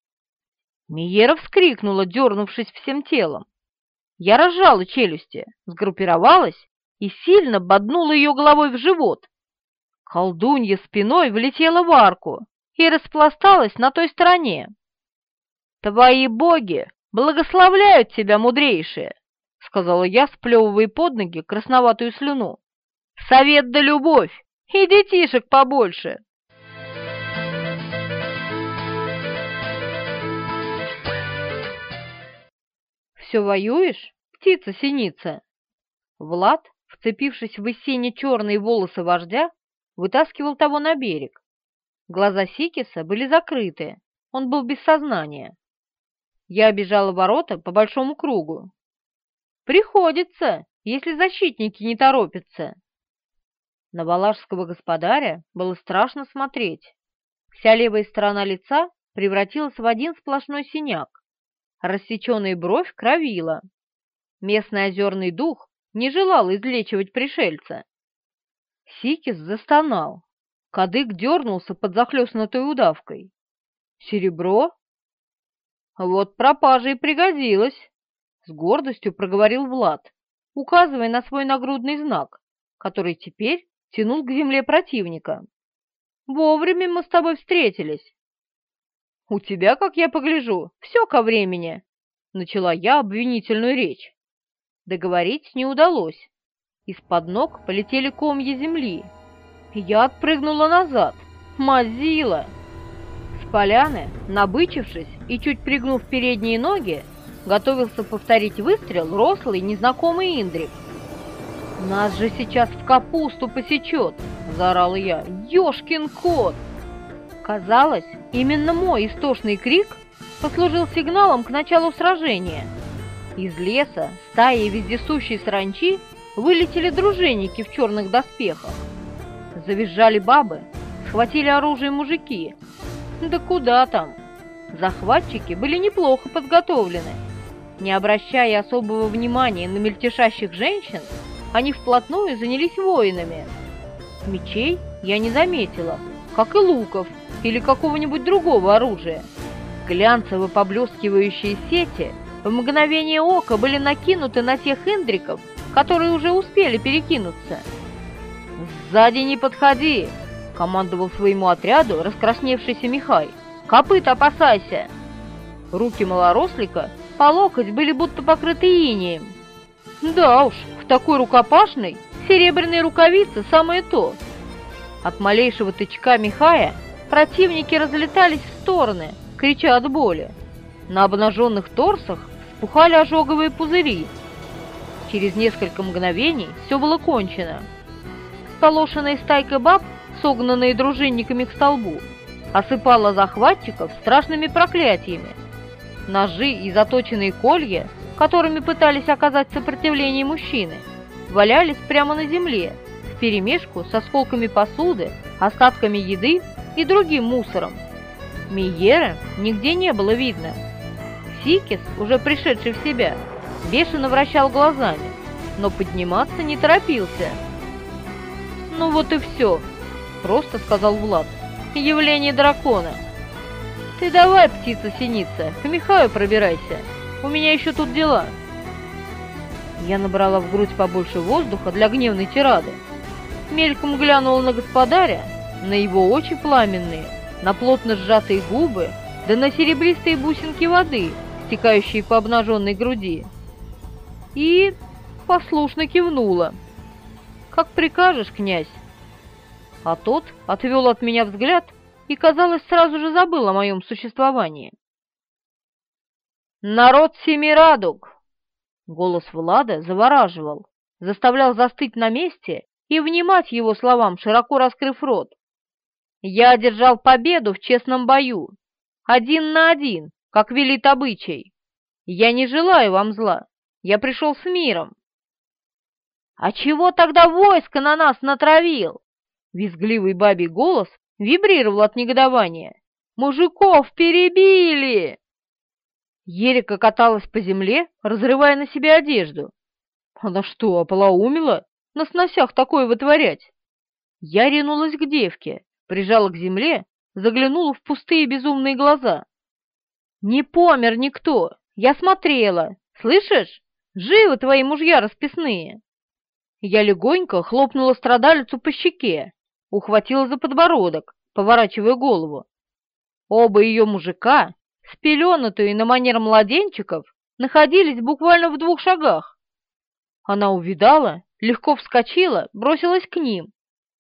Миера вскрикнула, дернувшись всем телом. Я разжала челюсти, сгруппировалась и сильно боднула ее головой в живот. Колдунья спиной влетела в арку и распласталась на той стороне. «Твои боги благословляют тебя, мудрейшие!» — сказала я, сплевывая под ноги красноватую слюну. «Совет да любовь! И детишек побольше!» «Все воюешь, птица-синица?» Влад, вцепившись в сине-черные волосы вождя, вытаскивал того на берег. Глаза Сикиса были закрыты, он был без сознания. Я обижала ворота по большому кругу. «Приходится, если защитники не торопятся». На валашского господаря было страшно смотреть. Вся левая сторона лица превратилась в один сплошной синяк. Рассеченная бровь кровила. Местный озерный дух не желал излечивать пришельца. Сикис застонал. Кадык дернулся под захлестнутой удавкой. Серебро вот пропажа и пригодилась, — с гордостью проговорил Влад. указывая на свой нагрудный знак, который теперь тянул к земле противника. «Вовремя мы с тобой встретились». «У тебя, как я погляжу, все ко времени», — начала я обвинительную речь. Договорить не удалось. Из-под ног полетели комья земли. Я отпрыгнула назад. Мазила! С поляны, набычившись и чуть пригнув передние ноги, готовился повторить выстрел рослый незнакомый Индрик. «Нас же сейчас в капусту посечет!» – заорал я. «Ешкин кот!» Казалось, именно мой истошный крик послужил сигналом к началу сражения. Из леса, стаи вездесущей саранчи, вылетели дружинники в черных доспехах. Завизжали бабы, схватили оружие мужики. Да куда там? Захватчики были неплохо подготовлены. Не обращая особого внимания на мельтешащих женщин, они вплотную занялись воинами. Мечей я не заметила, как и луков или какого-нибудь другого оружия. Глянцево поблескивающие сети в мгновение ока были накинуты на тех индриков, которые уже успели перекинуться. «Сзади не подходи!» — командовал своему отряду раскрасневшийся Михай. «Копыт опасайся!» Руки малорослика по локоть были будто покрыты инеем. Да уж, в такой рукопашной серебряные рукавицы самое то. От малейшего тычка Михая противники разлетались в стороны, крича от боли. На обнаженных торсах вспухали ожоговые пузыри, Через несколько мгновений все было кончено. Сполошенная стайка баб, согнанные дружинниками к столбу, осыпала захватчиков страшными проклятиями. Ножи и заточенные колья, которыми пытались оказать сопротивление мужчины, валялись прямо на земле, вперемешку с осколками посуды, остатками еды и другим мусором. Миера нигде не было видно. Сикис, уже пришедший в себя, бешено вращал глазами, но подниматься не торопился. «Ну вот и все», — просто сказал Влад. «Явление дракона». «Ты давай, птица-синица, к Михаю пробирайся. У меня еще тут дела». Я набрала в грудь побольше воздуха для гневной тирады. Мельком глянула на господаря, на его очи пламенные, на плотно сжатые губы, да на серебристые бусинки воды, стекающие по обнаженной груди и послушно кивнула. «Как прикажешь, князь?» А тот отвел от меня взгляд и, казалось, сразу же забыл о моем существовании. «Народ семи радуг!» Голос Влада завораживал, заставлял застыть на месте и внимать его словам, широко раскрыв рот. «Я одержал победу в честном бою, один на один, как велит обычай. Я не желаю вам зла, я пришел с миром. А чего тогда войско на нас натравил? Визгливый бабий голос вибрировал от негодования. Мужиков перебили! Ерика каталась по земле, разрывая на себе одежду. Она что, ополоумела? На сносях такое вытворять? Я ринулась к девке, прижала к земле, заглянула в пустые безумные глаза. Не помер никто, я смотрела, слышишь? Живы твои мужья расписные!» Я легонько хлопнула страдалицу по щеке, ухватила за подбородок, поворачивая голову. Оба ее мужика, спеленатые на манер младенчиков, находились буквально в двух шагах. Она увидала, легко вскочила, бросилась к ним,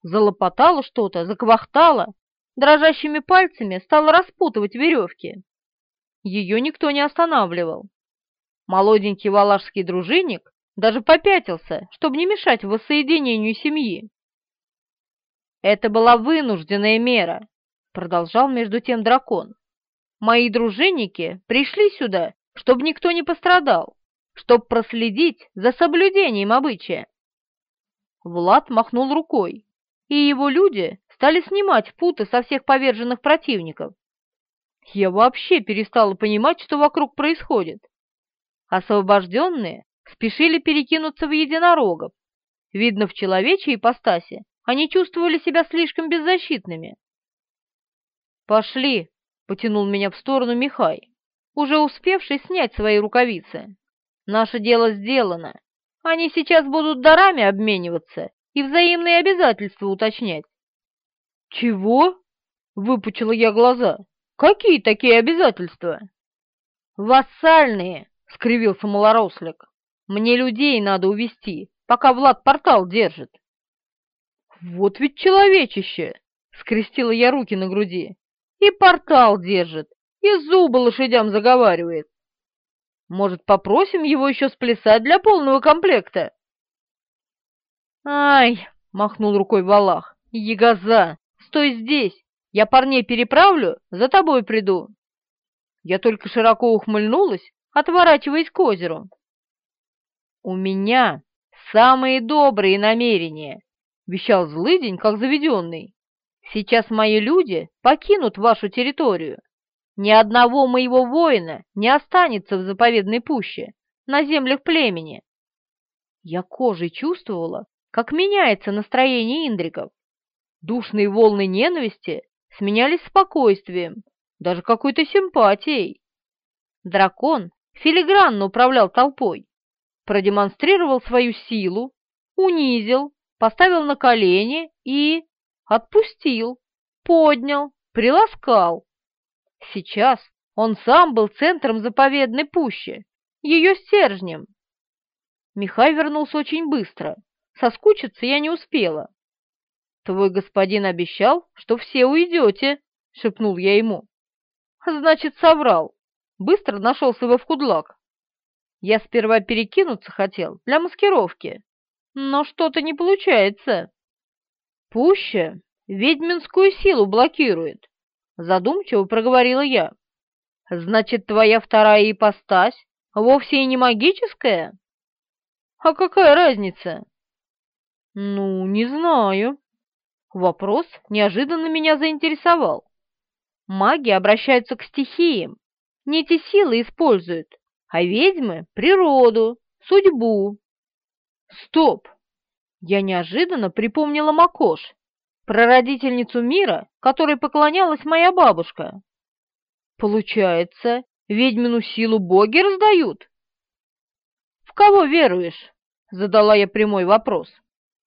залопотала что-то, заквахтала, дрожащими пальцами стала распутывать веревки. Ее никто не останавливал. Молоденький валашский дружинник даже попятился, чтобы не мешать воссоединению семьи. «Это была вынужденная мера», — продолжал между тем дракон. «Мои дружинники пришли сюда, чтобы никто не пострадал, чтобы проследить за соблюдением обычая». Влад махнул рукой, и его люди стали снимать путы со всех поверженных противников. Я вообще перестала понимать, что вокруг происходит. Освобожденные спешили перекинуться в единорогов. Видно, в человечьей ипостаси они чувствовали себя слишком беззащитными. «Пошли!» — потянул меня в сторону Михай, уже успевший снять свои рукавицы. «Наше дело сделано. Они сейчас будут дарами обмениваться и взаимные обязательства уточнять. «Чего?» — выпучила я глаза. «Какие такие обязательства?» «Вассальные!» — скривился малорослик. «Мне людей надо увести, пока Влад портал держит». «Вот ведь человечище!» — скрестила я руки на груди. «И портал держит, и зубы лошадям заговаривает. Может, попросим его еще сплясать для полного комплекта?» «Ай!» — махнул рукой Валах. «Ягоза! Стой здесь! Я парней переправлю, за тобой приду!» Я только широко ухмыльнулась, отворачиваясь к озеру. «У меня самые добрые намерения!» — вещал злыдень, как заведенный. «Сейчас мои люди покинут вашу территорию. Ни одного моего воина не останется в заповедной пуще, на землях племени». Я кожей чувствовала, как меняется настроение индриков. Душные волны ненависти сменялись спокойствием, даже какой-то симпатией. Дракон филигранно управлял толпой, продемонстрировал свою силу, унизил, поставил на колени и отпустил, поднял, приласкал. Сейчас он сам был центром заповедной пущи, ее стержнем. Михай вернулся очень быстро, Соскучиться я не успела. «Твой господин обещал, что все уйдете», — шепнул я ему. «Значит, соврал. Быстро нашелся во вкудлак. Я сперва перекинуться хотел для маскировки, но что-то не получается. Пуща ведьминскую силу блокирует», — задумчиво проговорила я. «Значит, твоя вторая ипостась вовсе и не магическая?» «А какая разница?» «Ну, не знаю». Вопрос неожиданно меня заинтересовал. Маги обращаются к стихиям, не эти силы используют, а ведьмы — природу, судьбу. Стоп! Я неожиданно припомнила Макош, прародительницу мира, которой поклонялась моя бабушка. Получается, ведьмину силу боги раздают? В кого веруешь? Задала я прямой вопрос.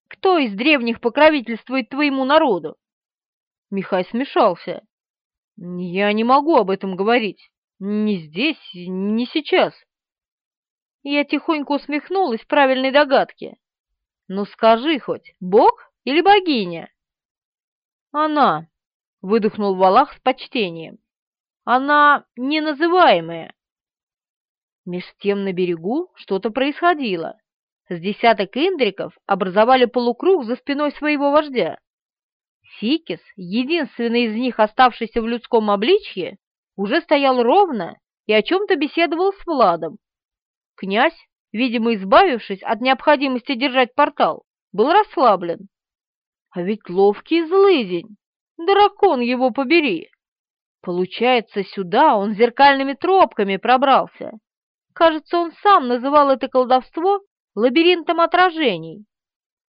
Кто из древних покровительствует твоему народу?» Михай смешался. «Я не могу об этом говорить. Ни здесь, ни сейчас». Я тихонько усмехнулась правильной догадке. «Ну скажи хоть, бог или богиня?» «Она», — выдохнул Валах с почтением. «Она неназываемая». Меж тем на берегу что-то происходило. С десяток индриков образовали полукруг за спиной своего вождя. Сикис, единственный из них, оставшийся в людском обличье, уже стоял ровно и о чем-то беседовал с Владом. Князь, видимо, избавившись от необходимости держать портал, был расслаблен. А ведь ловкий злыдень, дракон его побери. Получается, сюда он зеркальными тропками пробрался. Кажется, он сам называл это колдовство лабиринтом отражений,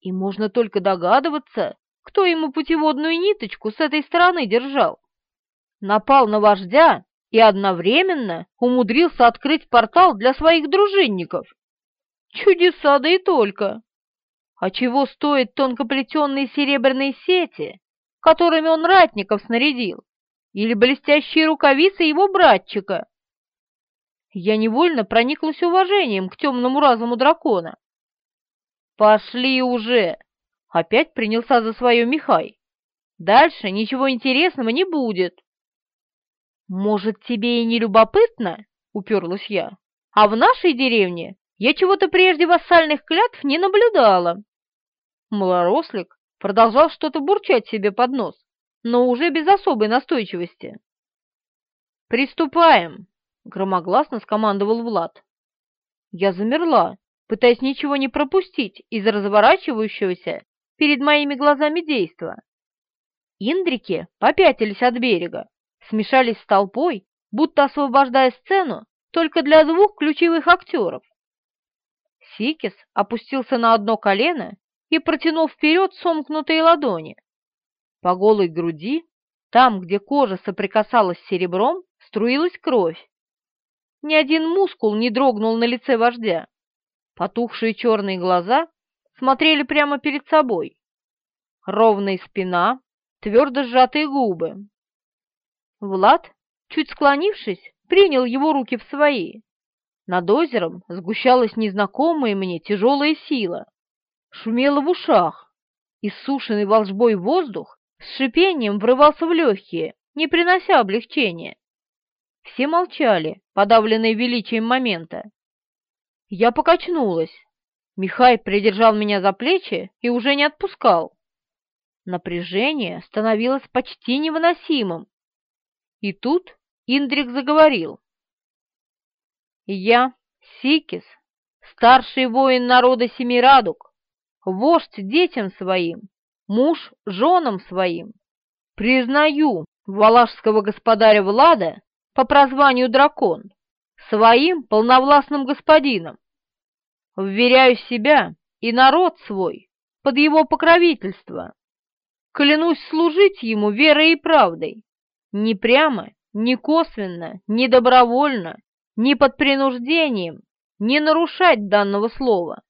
и можно только догадываться, кто ему путеводную ниточку с этой стороны держал. Напал на вождя и одновременно умудрился открыть портал для своих дружинников. Чудеса да и только! А чего стоят тонкоплетенные серебряные сети, которыми он ратников снарядил, или блестящие рукавицы его братчика? я невольно прониклась уважением к темному разуму дракона. «Пошли уже!» — опять принялся за свое Михай. «Дальше ничего интересного не будет». «Может, тебе и не любопытно?» — уперлась я. «А в нашей деревне я чего-то прежде вассальных клятв не наблюдала». Малорослик продолжал что-то бурчать себе под нос, но уже без особой настойчивости. «Приступаем!» громогласно скомандовал Влад. Я замерла, пытаясь ничего не пропустить из разворачивающегося перед моими глазами действа. Индрики попятились от берега, смешались с толпой, будто освобождая сцену только для двух ключевых актеров. Сикис опустился на одно колено и протянул вперед сомкнутые ладони. По голой груди, там, где кожа соприкасалась с серебром, струилась кровь. Ни один мускул не дрогнул на лице вождя. Потухшие черные глаза смотрели прямо перед собой. Ровная спина, твердо сжатые губы. Влад, чуть склонившись, принял его руки в свои. Над озером сгущалась незнакомая мне тяжелая сила. Шумело в ушах. Иссушенный волжбой воздух с шипением врывался в легкие, не принося облегчения. Все молчали, подавленные величием момента. Я покачнулась. Михай придержал меня за плечи и уже не отпускал. Напряжение становилось почти невыносимым. И тут Индрик заговорил. «Я, Сикис, старший воин народа Семирадук, вождь детям своим, муж женам своим, признаю валашского господаря Влада по прозванию Дракон своим полновластным господином. Вверяю себя и народ свой под его покровительство. Клянусь служить ему верой и правдой, не прямо, не косвенно, не добровольно, не под принуждением, не нарушать данного слова.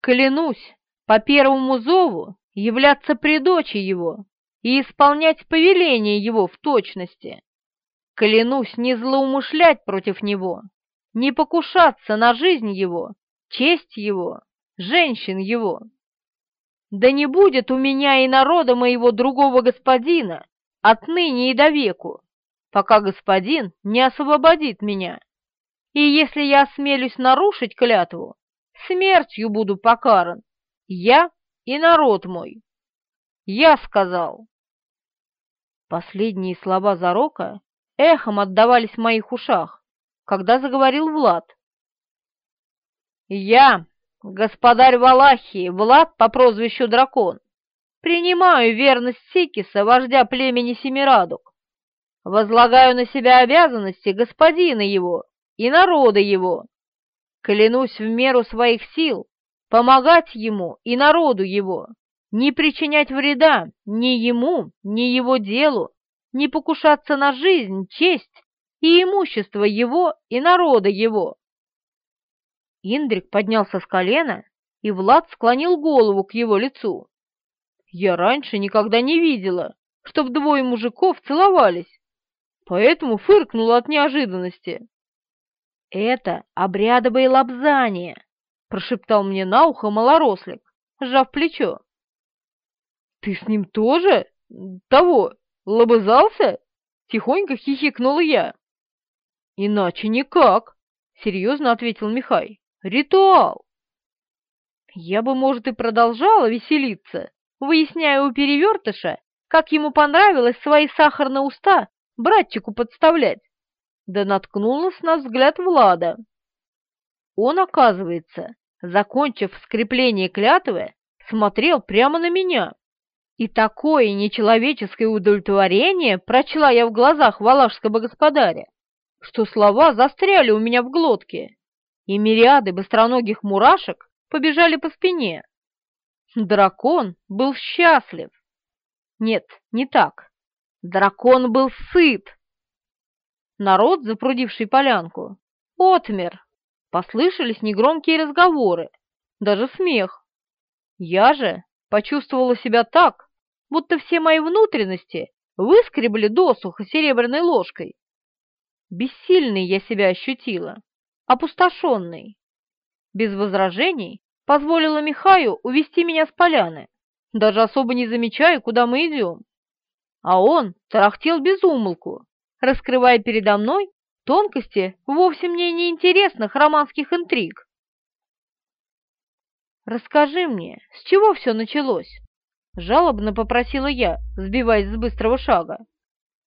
Клянусь по первому зову являться при дочи его и исполнять повеление его в точности. Клянусь не злоумышлять против него, не покушаться на жизнь его, честь его, женщин его. Да не будет у меня и народа моего другого господина отныне и до веку, пока господин не освободит меня. И если я осмелюсь нарушить клятву, смертью буду покаран, я и народ мой. Я сказал. Последние слова Зарока эхом отдавались в моих ушах, когда заговорил Влад. «Я, господарь Валахии, Влад по прозвищу Дракон, принимаю верность Сикиса, вождя племени Семирадук, возлагаю на себя обязанности господина его и народа его, клянусь в меру своих сил помогать ему и народу его, не причинять вреда ни ему, ни его делу, не покушаться на жизнь, честь и имущество его и народа его. Индрик поднялся с колена, и Влад склонил голову к его лицу. Я раньше никогда не видела, чтоб двое мужиков целовались, поэтому фыркнула от неожиданности. «Это обрядовое лобзание», — прошептал мне на ухо малорослик, сжав плечо. «Ты с ним тоже? Того, Лобызался? Тихонько хихикнул я. Иначе никак, серьезно ответил Михай. Ритуал. Я бы, может, и продолжала веселиться, выясняя у перевертыша, как ему понравилось свои сахарные уста братчику подставлять. Да наткнулась на взгляд Влада. Он, оказывается, закончив скрепление клятвы, смотрел прямо на меня. И такое нечеловеческое удовлетворение прочла я в глазах валашского господаря, что слова застряли у меня в глотке, и мириады быстроногих мурашек побежали по спине. Дракон был счастлив. Нет, не так. Дракон был сыт. Народ, запрудивший полянку, отмер. Послышались негромкие разговоры, даже смех. Я же почувствовала себя так, будто все мои внутренности выскребли досуха серебряной ложкой. Бессильной я себя ощутила, опустошенной. Без возражений позволила Михаю увести меня с поляны, даже особо не замечая, куда мы идем. А он тарахтел без умолку, раскрывая передо мной тонкости вовсе мне неинтересных романских интриг. «Расскажи мне, с чего все началось?» Жалобно попросила я, сбиваясь с быстрого шага.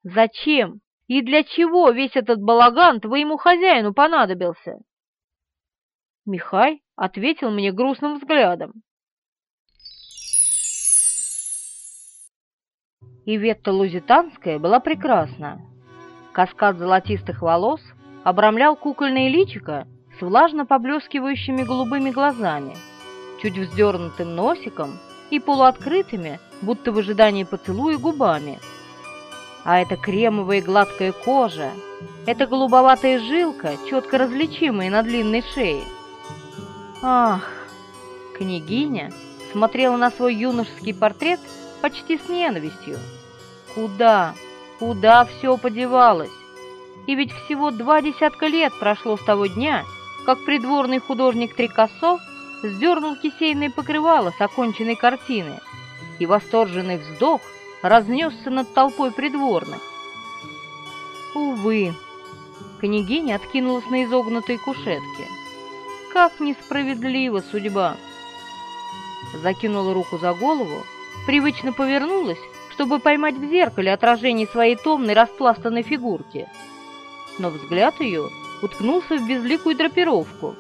«Зачем и для чего весь этот балаган твоему хозяину понадобился?» Михай ответил мне грустным взглядом. Иветта Лузитанская была прекрасна. Каскад золотистых волос обрамлял кукольное личико с влажно поблескивающими голубыми глазами – чуть вздернутым носиком и полуоткрытыми, будто в ожидании поцелуя губами. А это кремовая гладкая кожа, это голубоватая жилка, четко различимая на длинной шее. Ах, княгиня смотрела на свой юношеский портрет почти с ненавистью. Куда, куда все подевалось? И ведь всего два десятка лет прошло с того дня, как придворный художник Трикассо сдернул кисейное покрывало с оконченной картины, и восторженный вздох разнесся над толпой придворных. Увы, княгиня откинулась на изогнутой кушетке. Как несправедлива судьба! Закинула руку за голову, привычно повернулась, чтобы поймать в зеркале отражение своей томной распластанной фигурки. Но взгляд ее уткнулся в безликую драпировку.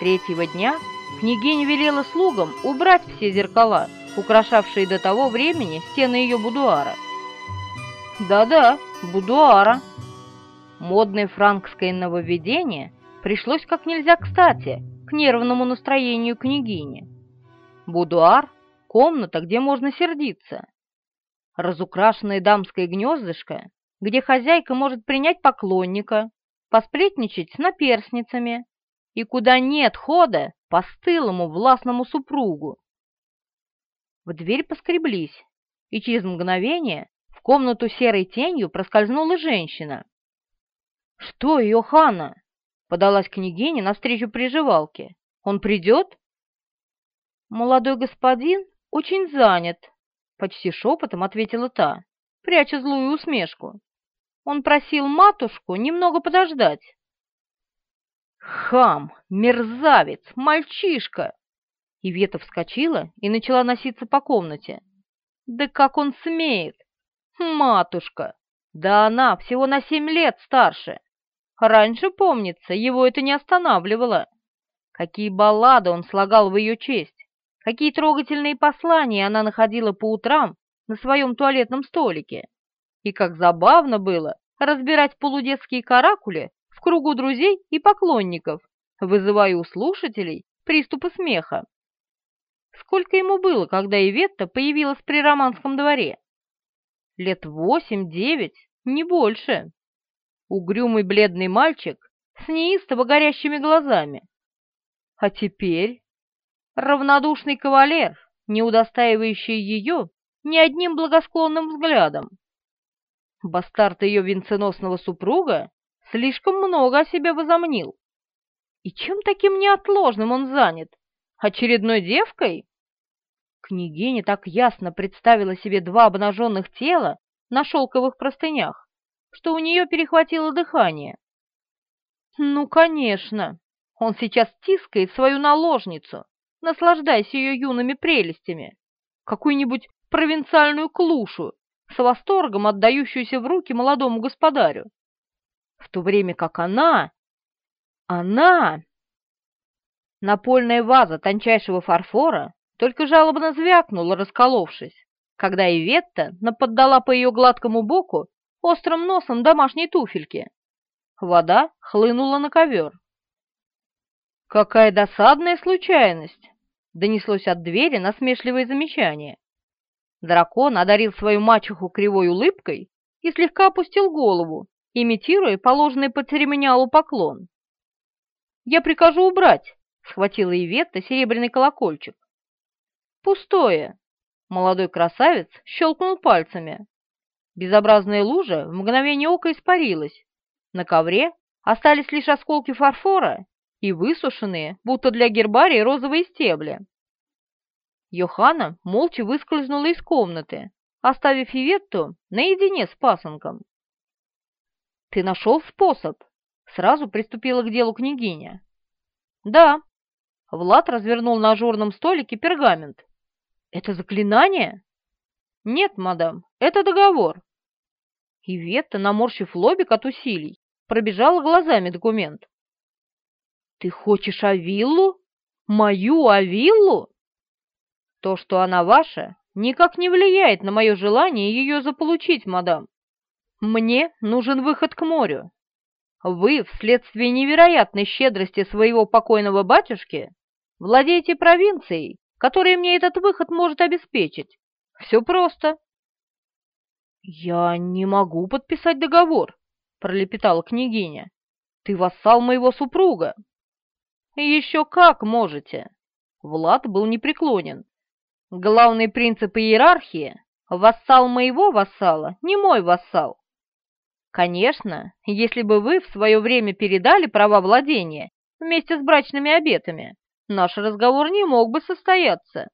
Третьего дня княгиня велела слугам убрать все зеркала, украшавшие до того времени стены ее будуара. Да-да, будуара. Модное франкское нововведение пришлось как нельзя кстати к нервному настроению княгини. Будуар — комната, где можно сердиться. Разукрашенное дамское гнездышко, где хозяйка может принять поклонника, посплетничать с наперсницами, и куда нет хода постылому властному супругу. В дверь поскреблись, и через мгновение в комнату серой тенью проскользнула женщина. «Что, Йохана?» — подалась княгиня навстречу приживалке. «Он придет?» «Молодой господин очень занят», — почти шепотом ответила та, пряча злую усмешку. «Он просил матушку немного подождать». «Хам! Мерзавец! Мальчишка!» Ивета вскочила и начала носиться по комнате. «Да как он смеет! Матушка! Да она всего на семь лет старше! Раньше, помнится, его это не останавливало. Какие баллады он слагал в ее честь! Какие трогательные послания она находила по утрам на своем туалетном столике! И как забавно было разбирать полудетские каракули в кругу друзей и поклонников, вызывая у слушателей приступы смеха. Сколько ему было, когда Иветта появилась при романском дворе? Лет восемь-девять, не больше. Угрюмый бледный мальчик с неистово горящими глазами. А теперь равнодушный кавалер, не удостаивающий ее ни одним благосклонным взглядом. Бастард ее венценосного супруга слишком много о себе возомнил. И чем таким неотложным он занят? Очередной девкой? Княгиня так ясно представила себе два обнаженных тела на шелковых простынях, что у нее перехватило дыхание. Ну, конечно, он сейчас тискает свою наложницу, наслаждаясь ее юными прелестями, какую-нибудь провинциальную клушу, с восторгом отдающуюся в руки молодому господарю в то время как она... Она... Напольная ваза тончайшего фарфора только жалобно звякнула, расколовшись, когда Иветта наподдала по ее гладкому боку острым носом домашней туфельки. Вода хлынула на ковер. «Какая досадная случайность!» — донеслось от двери насмешливое замечание. Дракон одарил свою мачеху кривой улыбкой и слегка опустил голову, имитируя положенный по церемониалу поклон. «Я прикажу убрать», — схватила Иветта серебряный колокольчик. «Пустое», — молодой красавец щелкнул пальцами. Безобразная лужа в мгновение ока испарилась. На ковре остались лишь осколки фарфора и высушенные, будто для гербария, розовые стебли. Йохана молча выскользнула из комнаты, оставив Иветту наедине с пасынком. «Ты нашел способ?» — сразу приступила к делу княгиня. «Да». Влад развернул на ажурном столике пергамент. «Это заклинание?» «Нет, мадам, это договор». Иветта, наморщив лобик от усилий, пробежала глазами документ. «Ты хочешь Авиллу? Мою Авиллу?» «То, что она ваша, никак не влияет на мое желание ее заполучить, мадам. Мне нужен выход к морю. Вы, вследствие невероятной щедрости своего покойного батюшки, владеете провинцией, которая мне этот выход может обеспечить. Все просто. «Я не могу подписать договор», — пролепетала княгиня. «Ты вассал моего супруга». Еще как можете. Влад был непреклонен. Главный принцип иерархии — вассал моего вассала, не мой вассал. Конечно, если бы вы в свое время передали права владения вместе с брачными обетами, наш разговор не мог бы состояться.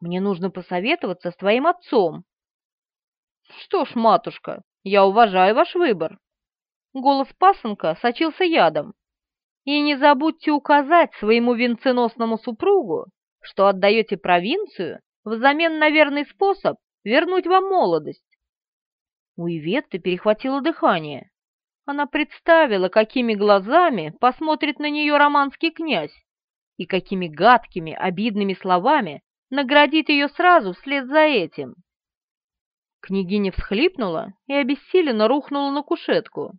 Мне нужно посоветоваться с твоим отцом. Что ж, матушка, я уважаю ваш выбор. Голос пасынка сочился ядом. И не забудьте указать своему венценосному супругу, что отдаете провинцию взамен на верный способ вернуть вам молодость. У Иветты перехватило дыхание. Она представила, какими глазами посмотрит на нее романский князь и какими гадкими, обидными словами наградит ее сразу вслед за этим. Княгиня всхлипнула и обессиленно рухнула на кушетку.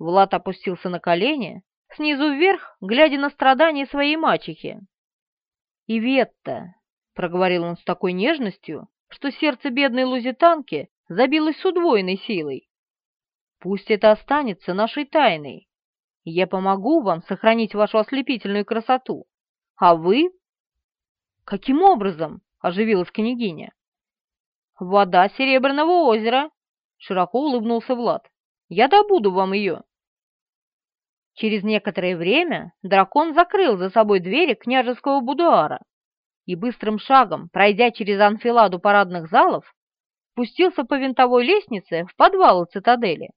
Влад опустился на колени, снизу вверх, глядя на страдания своей мачехи. «Иветта», — проговорил он с такой нежностью, что сердце бедной лузитанки забилось с удвоенной силой. «Пусть это останется нашей тайной. Я помогу вам сохранить вашу ослепительную красоту. А вы...» «Каким образом?» — оживилась княгиня. «Вода Серебряного озера», — широко улыбнулся Влад. «Я добуду вам ее». Через некоторое время дракон закрыл за собой двери княжеского будуара и быстрым шагом, пройдя через анфиладу парадных залов, спустился по винтовой лестнице в подвал цитадели.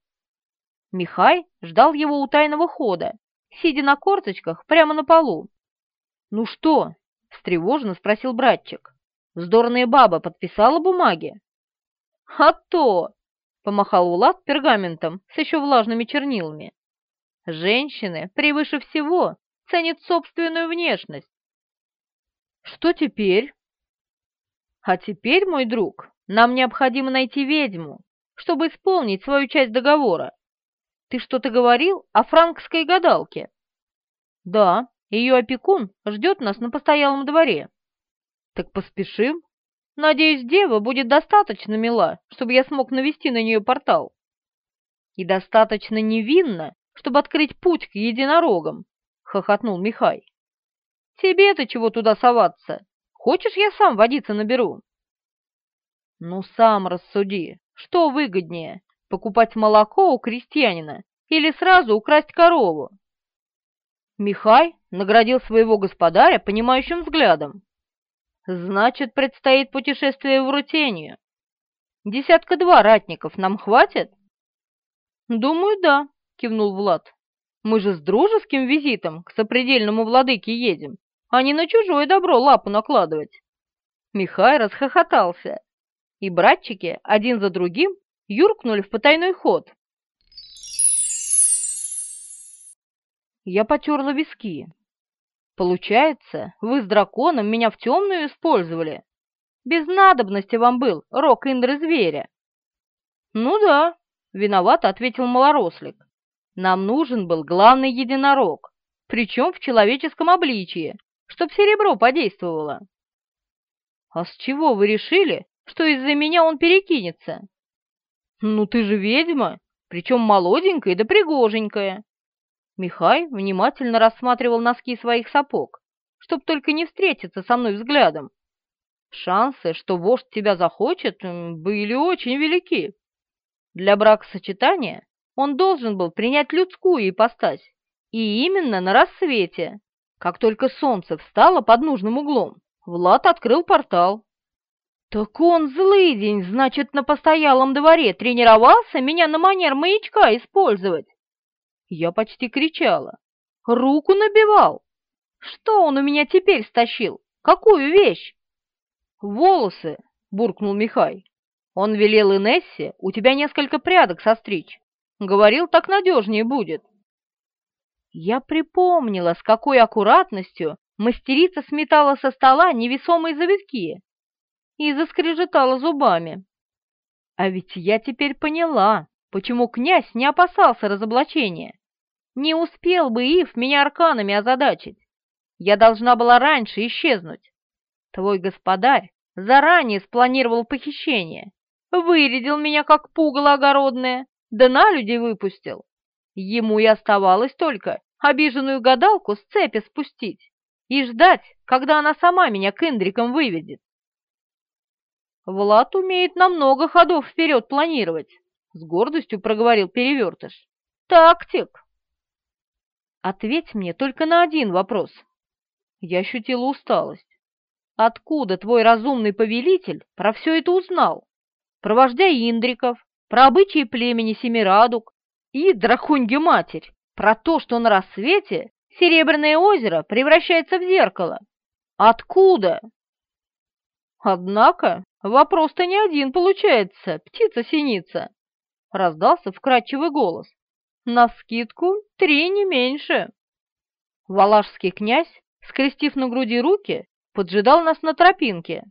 Михай ждал его у тайного хода, сидя на корточках прямо на полу. «Ну что?» — встревоженно спросил братчик. «Вздорная баба подписала бумаги?» «А то!» — помахал Улад пергаментом с еще влажными чернилами. Женщины превыше всего ценят собственную внешность. Что теперь? А теперь, мой друг, нам необходимо найти ведьму, чтобы исполнить свою часть договора. Ты что-то говорил о франкской гадалке? Да, ее опекун ждет нас на постоялом дворе. Так поспешим. Надеюсь, дева будет достаточно мила, чтобы я смог навести на нее портал. И достаточно невинна, чтобы открыть путь к единорогам, — хохотнул Михай. Тебе-то чего туда соваться? Хочешь, я сам водиться наберу? Ну, сам рассуди, что выгоднее, покупать молоко у крестьянина или сразу украсть корову? Михай наградил своего господаря понимающим взглядом. Значит, предстоит путешествие в Рутению. Десятка-два ратников нам хватит? Думаю, да, кивнул Влад. «Мы же с дружеским визитом к сопредельному владыке едем, а не на чужое добро лапу накладывать». Михай расхохотался, и братчики один за другим юркнули в потайной ход. Я потерла виски. Получается, вы с драконом меня в темную использовали? Без надобности вам был рок Индры зверя. Ну да, виновато ответил малорослик. Нам нужен был главный единорог, причем в человеческом обличии, чтоб серебро подействовало. А с чего вы решили, что из-за меня он перекинется? Ну ты же ведьма, причем молоденькая да пригоженькая. Михай внимательно рассматривал носки своих сапог, чтоб только не встретиться со мной взглядом. Шансы, что вождь тебя захочет, были очень велики. Для бракосочетания он должен был принять людскую ипостась, и именно на рассвете. Как только солнце встало под нужным углом, Влад открыл портал. «Так он злый день, значит, на постоялом дворе тренировался меня на манер маячка использовать!» Я почти кричала. «Руку набивал! Что он у меня теперь стащил? Какую вещь?» «Волосы!» — буркнул Михай. «Он велел Инессе у тебя несколько прядок состричь. Говорил, так надежнее будет. Я припомнила, с какой аккуратностью мастерица сметала со стола невесомые завитки и заскрежетала зубами. А ведь я теперь поняла, почему князь не опасался разоблачения. Не успел бы Ив меня арканами озадачить. Я должна была раньше исчезнуть. Твой господарь заранее спланировал похищение, вырядил меня как пугало огородное, да на людей выпустил. Ему и оставалось только обиженную гадалку с цепи спустить и ждать, когда она сама меня к Индрикам выведет. Влад умеет на много ходов вперед планировать, с гордостью проговорил Перевертыш. Тактик. Ответь мне только на один вопрос. Я ощутила усталость. Откуда твой разумный повелитель про все это узнал? Про вождя Индриков, про обычаи племени Семирадук и, драконья матерь, про то, что на рассвете Серебряное озеро превращается в зеркало. Откуда? Однако вопрос-то не один получается, птица-синица, раздался вкрадчивый голос. На скидку три не меньше. Валашский князь, скрестив на груди руки, поджидал нас на тропинке.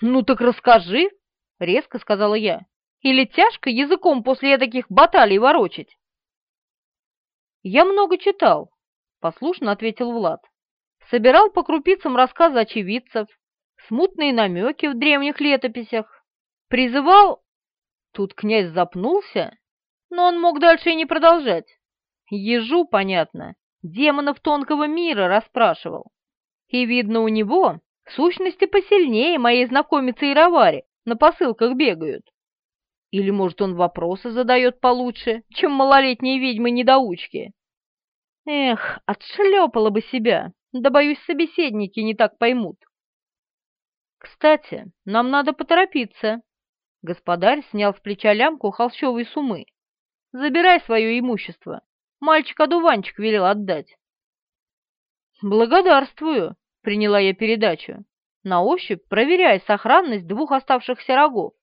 «Ну так расскажи!» — резко сказала я. «Или тяжко языком после таких баталий ворочить?» «Я много читал», — послушно ответил Влад. «Собирал по крупицам рассказы очевидцев, смутные намеки в древних летописях, призывал...» Тут князь запнулся, но он мог дальше и не продолжать. Ежу, понятно, демонов тонкого мира расспрашивал. И, видно, у него сущности посильнее моей знакомицы Иравари на посылках бегают. Или, может, он вопросы задает получше, чем малолетние ведьмы-недоучки? Эх, отшлепала бы себя, да, боюсь, собеседники не так поймут. Кстати, нам надо поторопиться. Господарь снял с плеча лямку холщовой сумы. Забирай свое имущество. Мальчик-одуванчик велел отдать. Благодарствую, приняла я передачу, на ощупь проверяя сохранность двух оставшихся рогов.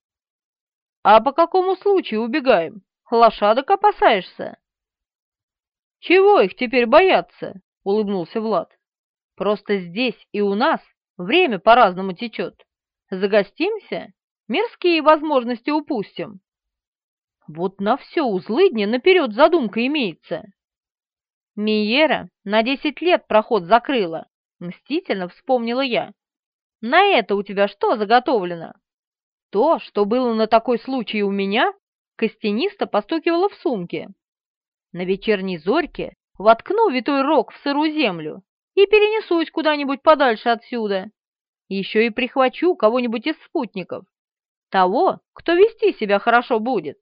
«А по какому случаю убегаем? Лошадок опасаешься?» «Чего их теперь бояться?» — улыбнулся Влад. «Просто здесь и у нас время по-разному течет. Загостимся, мирские возможности упустим. Вот на все у злыдня наперед задумка имеется». Миера на десять лет проход закрыла, мстительно вспомнила я. На это у тебя что заготовлено? То, что было на такой случай у меня, костянисто постукивало в сумке. На вечерней зорьке воткну витой рог в сырую землю и перенесусь куда-нибудь подальше отсюда. Еще и прихвачу кого-нибудь из спутников. Того, кто вести себя хорошо будет.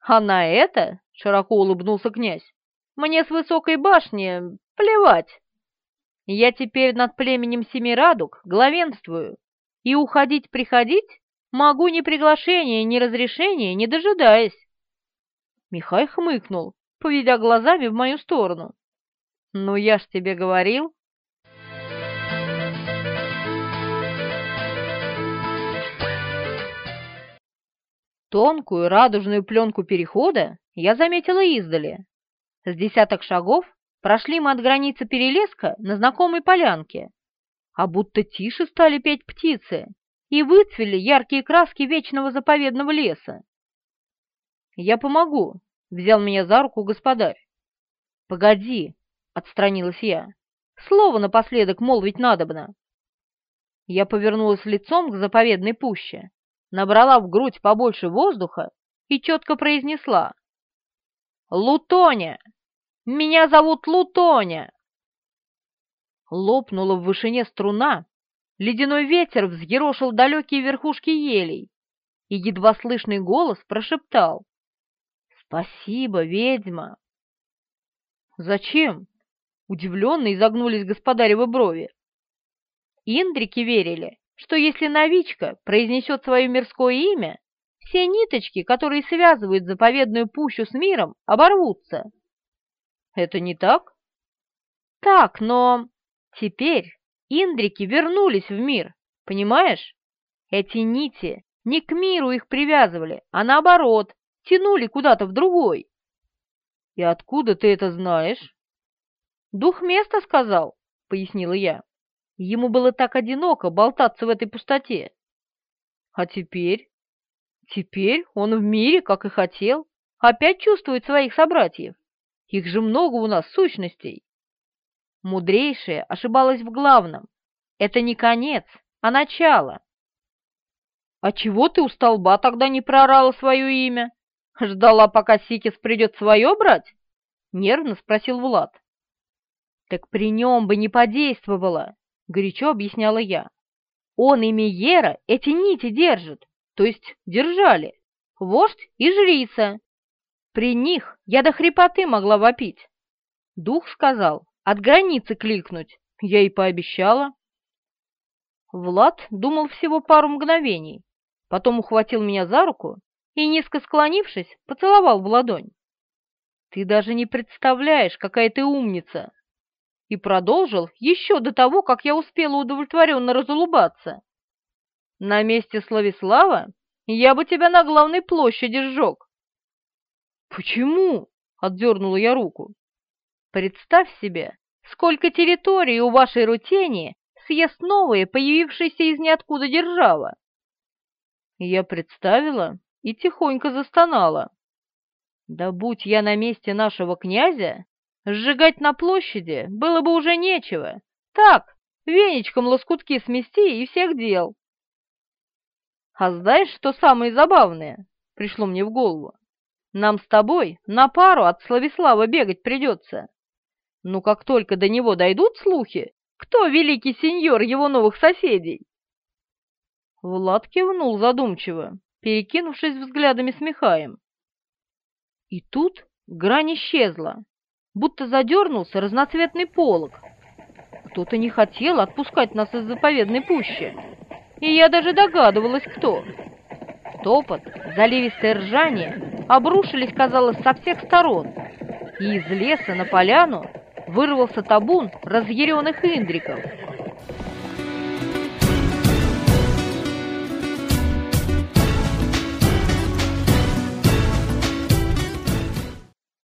А на это, — широко улыбнулся князь, — мне с высокой башни плевать. Я теперь над племенем Семирадук главенствую, и уходить-приходить могу ни приглашения, ни разрешения, не дожидаясь. Михай хмыкнул, поведя глазами в мою сторону. «Ну, я ж тебе говорил». Тонкую радужную пленку перехода я заметила издали. С десяток шагов Прошли мы от границы перелеска на знакомой полянке, а будто тише стали петь птицы и выцвели яркие краски вечного заповедного леса. «Я помогу», — взял меня за руку господарь. «Погоди», — отстранилась я, — «слово напоследок молвить надобно». Я повернулась лицом к заповедной пуще, набрала в грудь побольше воздуха и четко произнесла «Лутоня!» Меня зовут Лутоня!» Лопнула в вышине струна, ледяной ветер взъерошил далекие верхушки елей, и едва слышный голос прошептал «Спасибо, ведьма!» «Зачем?» — удивленно изогнулись господаревы брови. Индрики верили, что если новичка произнесет свое мирское имя, все ниточки, которые связывают заповедную пущу с миром, оборвутся. Это не так? Так, но теперь индрики вернулись в мир, понимаешь? Эти нити не к миру их привязывали, а наоборот, тянули куда-то в другой. И откуда ты это знаешь? Дух места сказал, пояснила я. Ему было так одиноко болтаться в этой пустоте. А теперь? Теперь он в мире, как и хотел, опять чувствует своих собратьев. Их же много у нас сущностей. Мудрейшая ошибалась в главном. Это не конец, а начало. А чего ты у столба тогда не проорала свое имя? Ждала, пока Сикис придет свое брать? — нервно спросил Влад. «Так при нем бы не подействовало», — горячо объясняла я. «Он и Миера эти нити держит, то есть держали, вождь и жрица. При них я до хрипоты могла вопить. Дух сказал, от границы кликнуть, я и пообещала». Влад думал всего пару мгновений, потом ухватил меня за руку и, низко склонившись, поцеловал в ладонь. «Ты даже не представляешь, какая ты умница!» И продолжил еще до того, как я успела удовлетворенно разулыбаться. «На месте Славислава я бы тебя на главной площади сжег». «Почему?» — отдернула я руку. «Представь себе, сколько территорий у вашей Рутени съест новые, появившиеся из ниоткуда держава». Я представила и тихонько застонала. Да будь я на месте нашего князя, сжигать на площади было бы уже нечего. Так, веничком лоскутки смести и всех дел. А знаешь, что самое забавное? Пришло мне в голову. Нам с тобой на пару от Славислава бегать придется. Ну, как только до него дойдут слухи, кто великий сеньор его новых соседей? Влад кивнул задумчиво, перекинувшись взглядами с Михаем. И тут грань исчезла, будто задернулся разноцветный полог. Кто-то не хотел отпускать нас из заповедной пущи, и я даже догадывалась, кто. Топот, заливистое ржание обрушились, казалось, со всех сторон, и из леса на поляну вырвался табун разъяренных индриков —